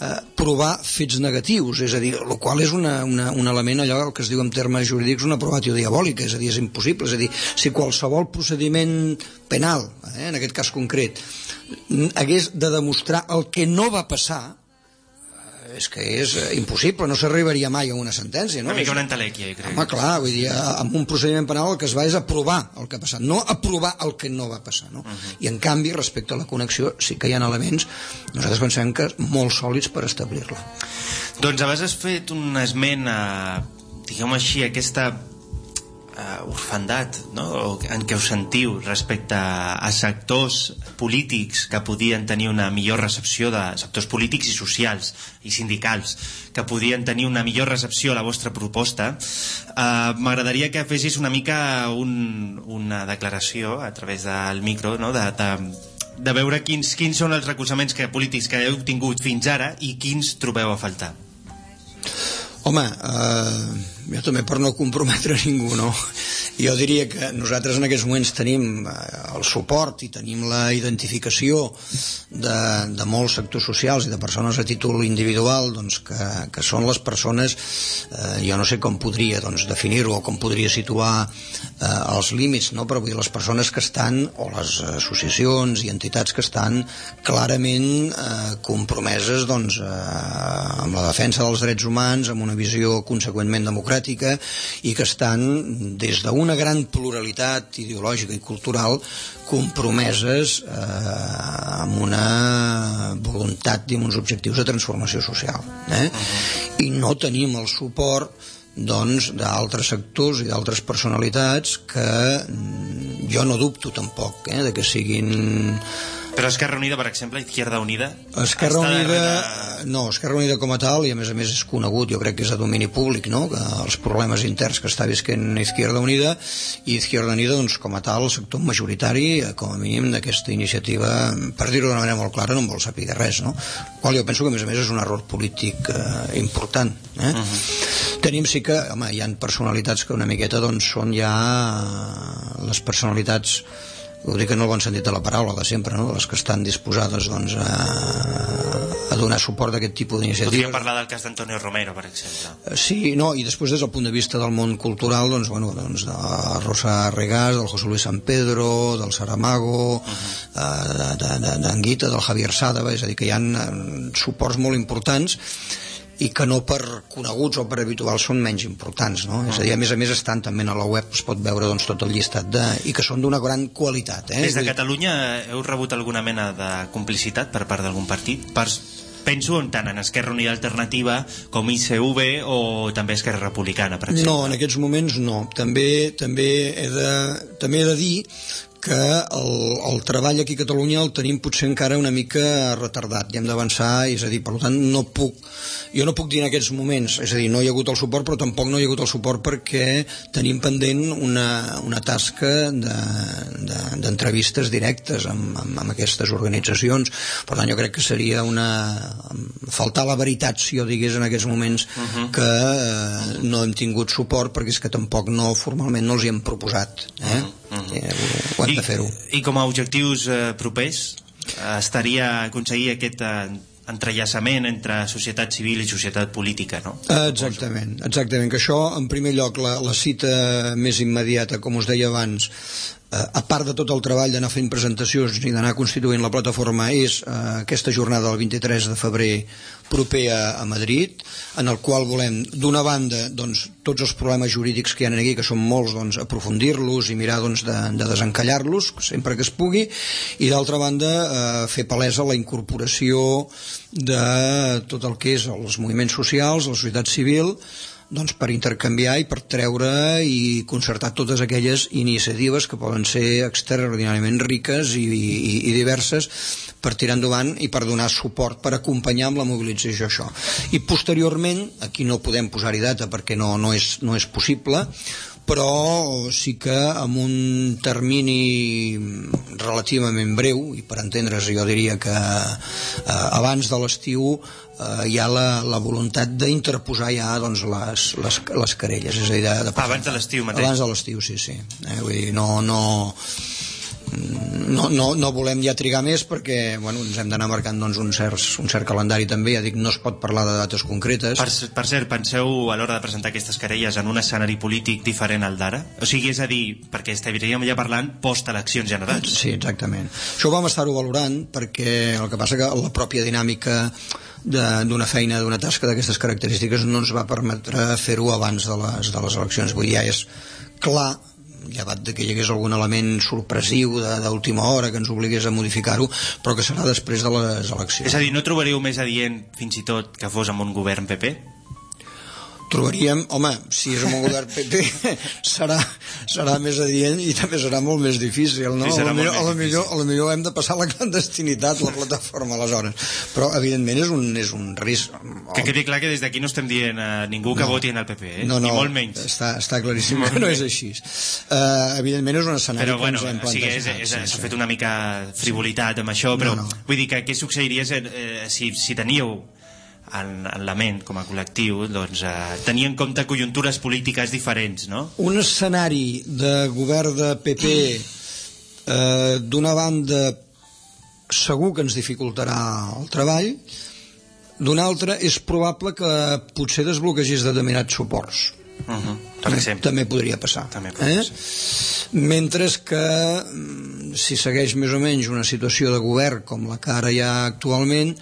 eh, provar fets negatius, és a dir, el qual és una, una, un element allò el que es diu en termes jurídics una provatio diabòlica, és a dir, és impossible, és a dir, si qualsevol procediment penal, eh, en aquest cas concret, hagués de demostrar el que no va passar, és que és eh, impossible, no s'arribaria mai a una sentència, no? una mica una entelèquia, jo crec. Home, clar, vull dir, eh, amb un procediment penal el que es va és aprovar el que ha passat, no aprovar el que no va passar, no? I en canvi, respecte a la connexió, sí que hi ha elements, nosaltres pensem que molt sòlids per establir-la. Doncs abans has fet un esment a, diguem així, aquesta uh, orfandat no? O en què us sentiu respecte a, sectors polítics que podien tenir una millor recepció de sectors polítics i socials i sindicals que podien tenir una millor recepció a la vostra proposta uh, m'agradaria que fessis una mica un, una declaració a través del micro no? de, de, de veure quins, quins són els recolzaments que, polítics que heu tingut fins ara i quins trobeu a faltar Home, eh, jo també per no comprometre ningú, no? Jo diria que nosaltres en aquests moments tenim eh, el suport i tenim la identificació de, de molts sectors socials i de persones a títol individual doncs, que, que són les persones, eh, jo no sé com podria doncs, definir-ho o com podria situar eh, els límits, no? però vull dir, les persones que estan, o les associacions i entitats que estan clarament eh, compromeses doncs, eh, amb la defensa dels drets humans, amb una visió conseqüentment democràtica i que estan des d'una gran pluralitat ideològica i cultural compromeses eh, amb una voluntat i amb uns objectius de transformació social eh? i no tenim el suport doncs d'altres sectors i d'altres personalitats que mm, jo no dubto tampoc eh, de que siguin Però Esquerra Unida, per exemple, Izquierda Unida... Esquerra està Unida, darrere- no, Esquerra Unida com a tal, i a més a més és conegut, jo crec que és a domini públic, no?, que els problemes interns que està visquent Izquierda Unida, i Izquierda Unida, doncs, com a tal, el sector majoritari, eh, com a mínim, d'aquesta iniciativa, per dir-ho d'una manera molt clara, no en vol saber res, no? Qual jo penso que, a més a més, és un error polític eh, important, eh? Uh -huh. Tenim sí que, home, hi han personalitats que una miqueta, doncs, són ja les personalitats ho dic en el bon sentit de la paraula de sempre, no? les que estan disposades doncs, a, a donar suport a aquest tipus Podríem d'iniciatives parlar del cas d'Antonio Romero, per exemple. Sí, no, i després des del punt de vista del món cultural, doncs, bueno, doncs de Rosa Regàs, del José Luis San Pedro, del Saramago, uh -huh. d'en de, de, Guita, del Javier Sádava, és a dir, que hi ha eh, suports molt importants i que no per coneguts o per habituals són menys importants, no? És a dir, a més a més estan també a la web, es pot veure doncs, tot el llistat de... i que són d'una gran qualitat, eh? Des de Catalunya heu rebut alguna mena de complicitat per part d'algun partit? Per, penso en tant en Esquerra Unida Alternativa com ICV o també Esquerra Republicana, per exemple. No, en aquests moments no. També també he de, també he de dir que el, el treball aquí a Catalunya el tenim potser encara una mica retardat i hem d'avançar, és a dir, per tant no puc, jo no puc dir en aquests moments és a dir, no hi ha hagut el suport però tampoc no hi ha hagut el suport perquè tenim pendent una, una tasca d'entrevistes de, de, directes amb, amb, amb aquestes organitzacions per tant jo crec que seria una faltar la veritat si jo digués en aquests moments uh -huh. que eh, no hem tingut suport perquè és que tampoc no formalment no els hi hem proposat eh? Uh -huh. Eh, ho hem I, de fer-ho I com a objectius eh, propers eh, estaria aconseguir aquest eh, entrellaçament entre societat civil i societat política, no? Exactament, exactament, que això, en primer lloc, la, la cita més immediata, com us deia abans, a part de tot el treball d'anar fent presentacions i d'anar constituint la plataforma, és eh, aquesta jornada del 23 de febrer proper a, a Madrid, en el qual volem, d'una banda, doncs, tots els problemes jurídics que hi ha aquí, que són molts, doncs, aprofundir-los i mirar doncs, de, de desencallar-los sempre que es pugui, i d'altra banda, eh, fer palesa la incorporació de tot el que és els moviments socials, la societat civil, doncs per intercanviar i per treure i concertar totes aquelles iniciatives que poden ser extraordinàriament riques i, i, i diverses per tirar endavant i per donar suport per acompanyar amb la mobilització això. I posteriorment, aquí no podem posar-hi data perquè no, no, és, no és possible, però sí que amb un termini relativament breu i per entendre's jo diria que eh, abans de l'estiu eh, hi ha la, la voluntat d'interposar ja doncs, les, les, les querelles és a dir, de, de ah, abans de l'estiu mateix. Abans de l'estiu, sí, sí. Eh, vull dir, no, no no, no, no volem ja trigar més perquè bueno, ens hem d'anar marcant doncs, un, cert, un cert calendari també, ja dic, no es pot parlar de dates concretes per, per cert, penseu a l'hora de presentar aquestes querelles en un escenari polític diferent al d'ara? O sigui, és a dir, perquè estaríem ja parlant post-eleccions generals Sí, exactament. Això ho vam estar-ho valorant perquè el que passa que la pròpia dinàmica d'una feina, d'una tasca d'aquestes característiques no ens va permetre fer-ho abans de les, de les eleccions. Vull dir, ja és clar llevat de que hi hagués algun element sorpresiu d'última hora que ens obligués a modificar-ho, però que serà després de les eleccions. És a dir, no trobaríeu més adient fins i tot que fos amb un govern PP? Trobaríem, home, si és amb un govern PP serà, serà més adient i també serà molt més difícil no? Sí, a, lo millor, a, lo millor, a lo millor hem de passar la clandestinitat la plataforma aleshores però evidentment és un, és un risc Que quedi clar que des d'aquí no estem dient a ningú que No. voti en el PP, eh? no, no, ni molt menys. Està, està claríssim que no és així. Uh, evidentment és un escenari Però bueno, que ens hem plantejat. és, sí, s'ha sí. fet una mica frivolitat amb això, però No, no. vull dir que què succeiria eh, si, si teníeu en, en la ment com a col·lectiu doncs, eh, tenir en compte conjuntures polítiques diferents, no? un escenari de govern de PP eh, d'una banda segur que ens dificultarà el treball d'una altra és probable que potser desbloquegis determinats suports Uh -huh. Per exemple. també podria passar També pot eh? mentre que mm, si segueix més o menys una situació de govern com la que ara hi ha actualment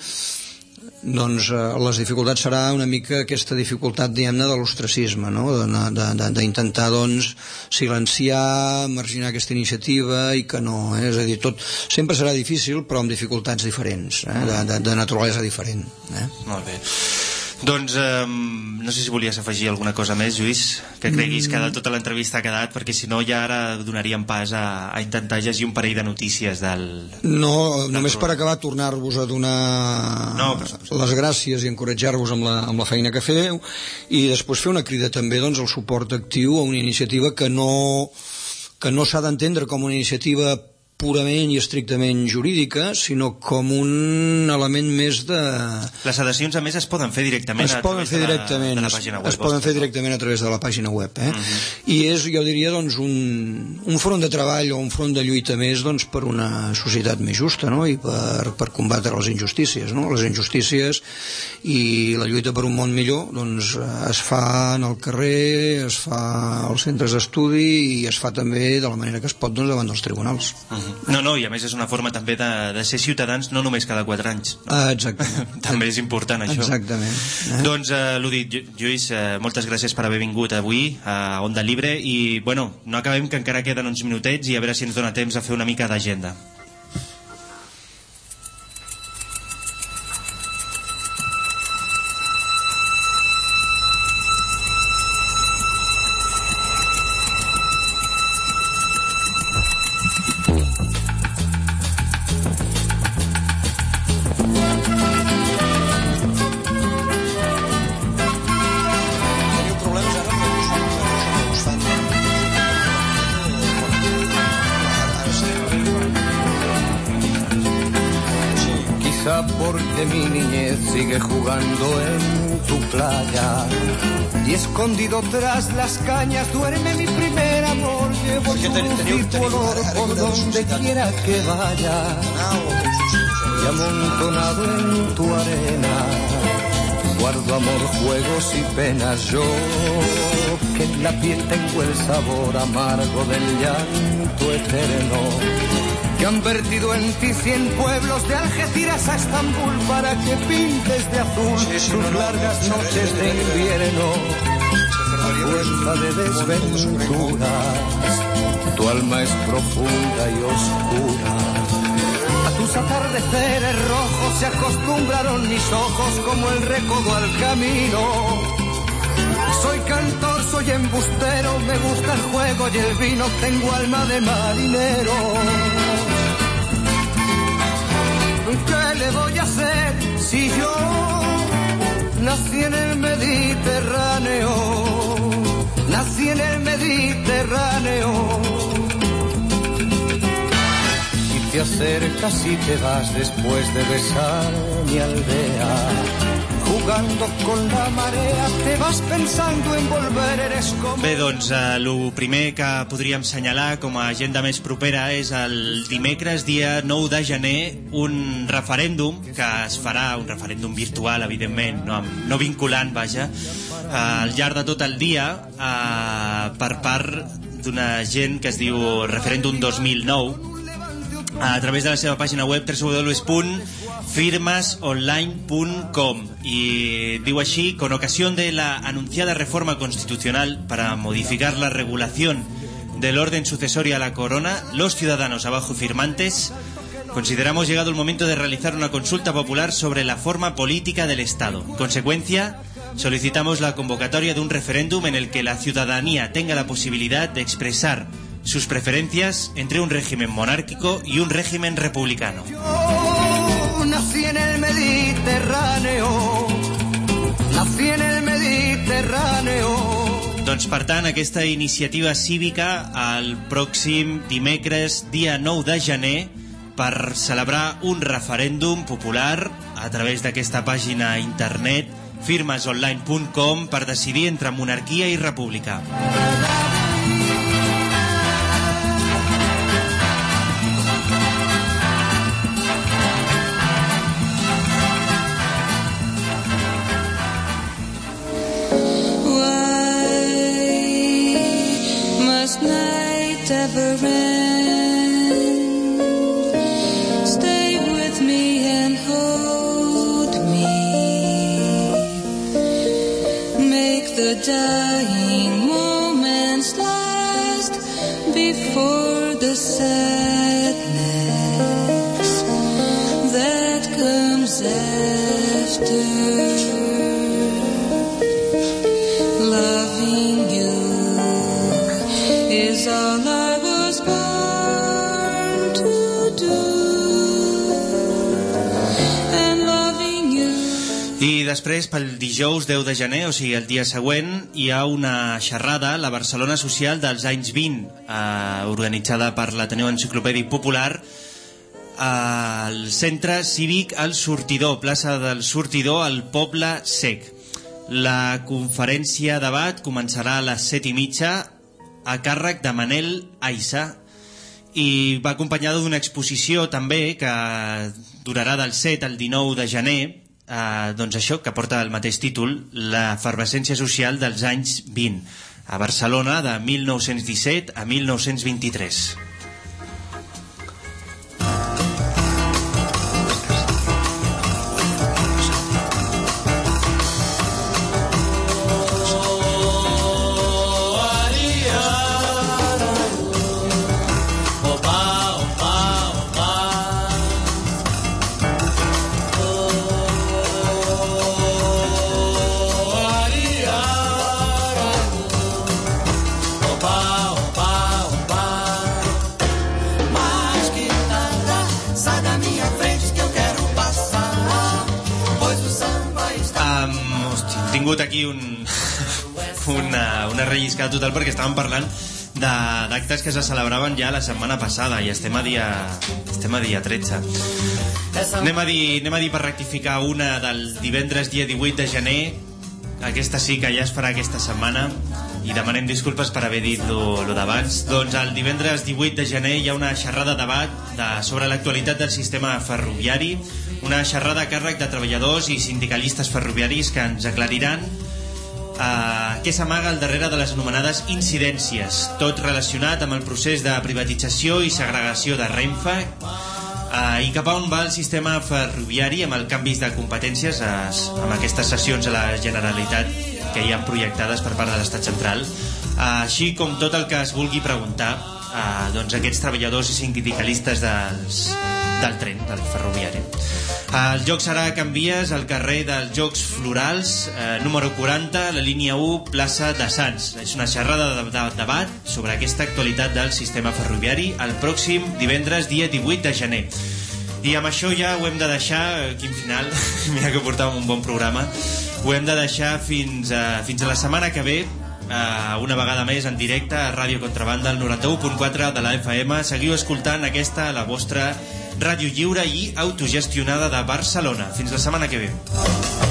doncs eh, les dificultats serà una mica aquesta dificultat diguem-ne de l'ostracisme no? D'intentar doncs silenciar, marginar aquesta iniciativa i que no, eh? és a dir, tot sempre serà difícil però amb dificultats diferents eh? de, de, de naturalesa diferent eh? Molt bé. Doncs eh, no sé si volies afegir alguna cosa més, Lluís, que creguis que de tota l'entrevista ha quedat, perquè si no ja ara donaríem pas a, a intentar llegir un parell de notícies del... No, només per acabar tornar-vos a donar No, les gràcies i encoratjar-vos amb, la, amb la feina que feu i després fer una crida també doncs, al suport actiu a una iniciativa que no, que no s'ha d'entendre com una iniciativa purament i estrictament jurídica, sinó com un element més de... Les adhesions, a més, es poden fer directament es a poden través fer de la, directament, de la es, pàgina web. es poden vostra. fer directament a través de la pàgina web, eh? Mhm. I és, jo diria, doncs, un, un front de treball o un front de lluita més doncs, per una societat més justa, no?, i per, per combatre les injustícies, no? Les injustícies i la lluita per un món millor, doncs, es fa en el carrer, es fa als centres d'estudi i es fa també de la manera que es pot, doncs, davant dels tribunals. Mhm. No, no, i a més és una forma també de, de ser ciutadans no només cada 4 anys. Ah, exactament. també és important això. Exactament. Eh? Doncs, eh, l'ho dit, Llu- Lluís, eh, moltes gràcies per haver vingut avui a Onda Libre i, bueno, no acabem que encara queden uns minutets i a veure si ens dona temps a fer una mica d'agenda. Que vaya. Y amontonado en tu arena, guardo amor, juegos y penas. Yo que en la piel tengo el sabor amargo del llanto eterno. Que han vertido en ti cien pueblos de Algeciras a Estambul para que pintes de azul no, largas no, noches no, de no, no, no. invierno. Més. Fuerza de desventuras, tu alma es profunda y oscura. A tus atardeceres rojos se acostumbraron mis ojos como el recodo al camino. Soy cantor, soy embustero, me gusta el juego y el vino, tengo alma de marinero. ¿Qué le voy a hacer si yo nací en el Mediterráneo? Nací en el Mediterráneo. Y te acercas y te vas después de besar mi aldea. Jugando con la marea, te vas pensando en volver, eres como... Bé, doncs, eh, el primer que podríem assenyalar com a agenda més propera és el dimecres, dia 9 de gener, un referèndum que es farà, un referèndum virtual, evidentment, no, no vinculant, vaja, eh, al llarg de tot el dia eh, per part d'una gent que es diu Referèndum 2009, a través de la seva pàgina web www.firmasonline.com y digo así, con ocasión de la anunciada reforma constitucional para modificar la regulación del orden sucesorio a la corona, los ciudadanos abajo firmantes consideramos llegado el momento de realizar una consulta popular sobre la forma política del Estado. En consecuencia, solicitamos la convocatoria de un referéndum en el que la ciudadanía tenga la posibilidad de expresar sus preferencias entre un régimen monárquico y un régimen republicano. Yo nací en el Mediterráneo, nací en el Mediterráneo. Doncs, per tant, aquesta iniciativa cívica el pròxim dimecres, dia 9 de gener, per celebrar un referèndum popular a través d'aquesta pàgina a internet firmasonline.com per decidir entre monarquia i república. Why després, pel dijous 10 de gener, o sigui, el dia següent, hi ha una xerrada la Barcelona Social dels anys 20, eh, organitzada per l'Ateneu Enciclopèdic Popular, al centre cívic El Sortidor, plaça del Sortidor, al Poble Sec. La conferència debat començarà a les set i mitja a càrrec de Manel Aissa i va acompanyada d'una exposició també que durarà del 7 al 19 de gener eh, doncs això, que porta el mateix títol l'efervescència social dels anys 20 a Barcelona de 1917 a 1923 una, una relliscada total perquè estàvem parlant d'actes que se celebraven ja la setmana passada i estem a dia, estem a dia 13. Anem a, dir, anem a dir per rectificar una del divendres dia 18 de gener aquesta sí que ja es farà aquesta setmana i demanem disculpes per haver dit lo d'abans. Doncs el divendres 18 de gener hi ha una xerrada de debat de, sobre l'actualitat del sistema ferroviari, una xerrada a càrrec de treballadors i sindicalistes ferroviaris que ens aclariran eh, què s'amaga al darrere de les anomenades incidències, tot relacionat amb el procés de privatització i segregació de Renfe eh, i cap a on va el sistema ferroviari amb el canvis de competències eh, amb aquestes sessions a la Generalitat que hi han projectades per part de l'Estat central. Eh, així com tot el que es vulgui preguntar eh, doncs aquests treballadors i sindicalistes dels, del tren, del ferroviari. El joc serà a Can Vies, al carrer dels Jocs Florals, eh, número 40, la línia 1, plaça de Sants. És una xerrada de, de, debat sobre aquesta actualitat del sistema ferroviari el pròxim divendres, dia 18 de gener. I amb això ja ho hem de deixar, eh, quin final, mira que portàvem un bon programa, ho hem de deixar fins a, fins a la setmana que ve, eh, una vegada més en directe a Ràdio Contrabanda, al 91.4 de la FM. Seguiu escoltant aquesta, la vostra ràdio lliure i autogestionada de Barcelona. Fins la setmana que ve.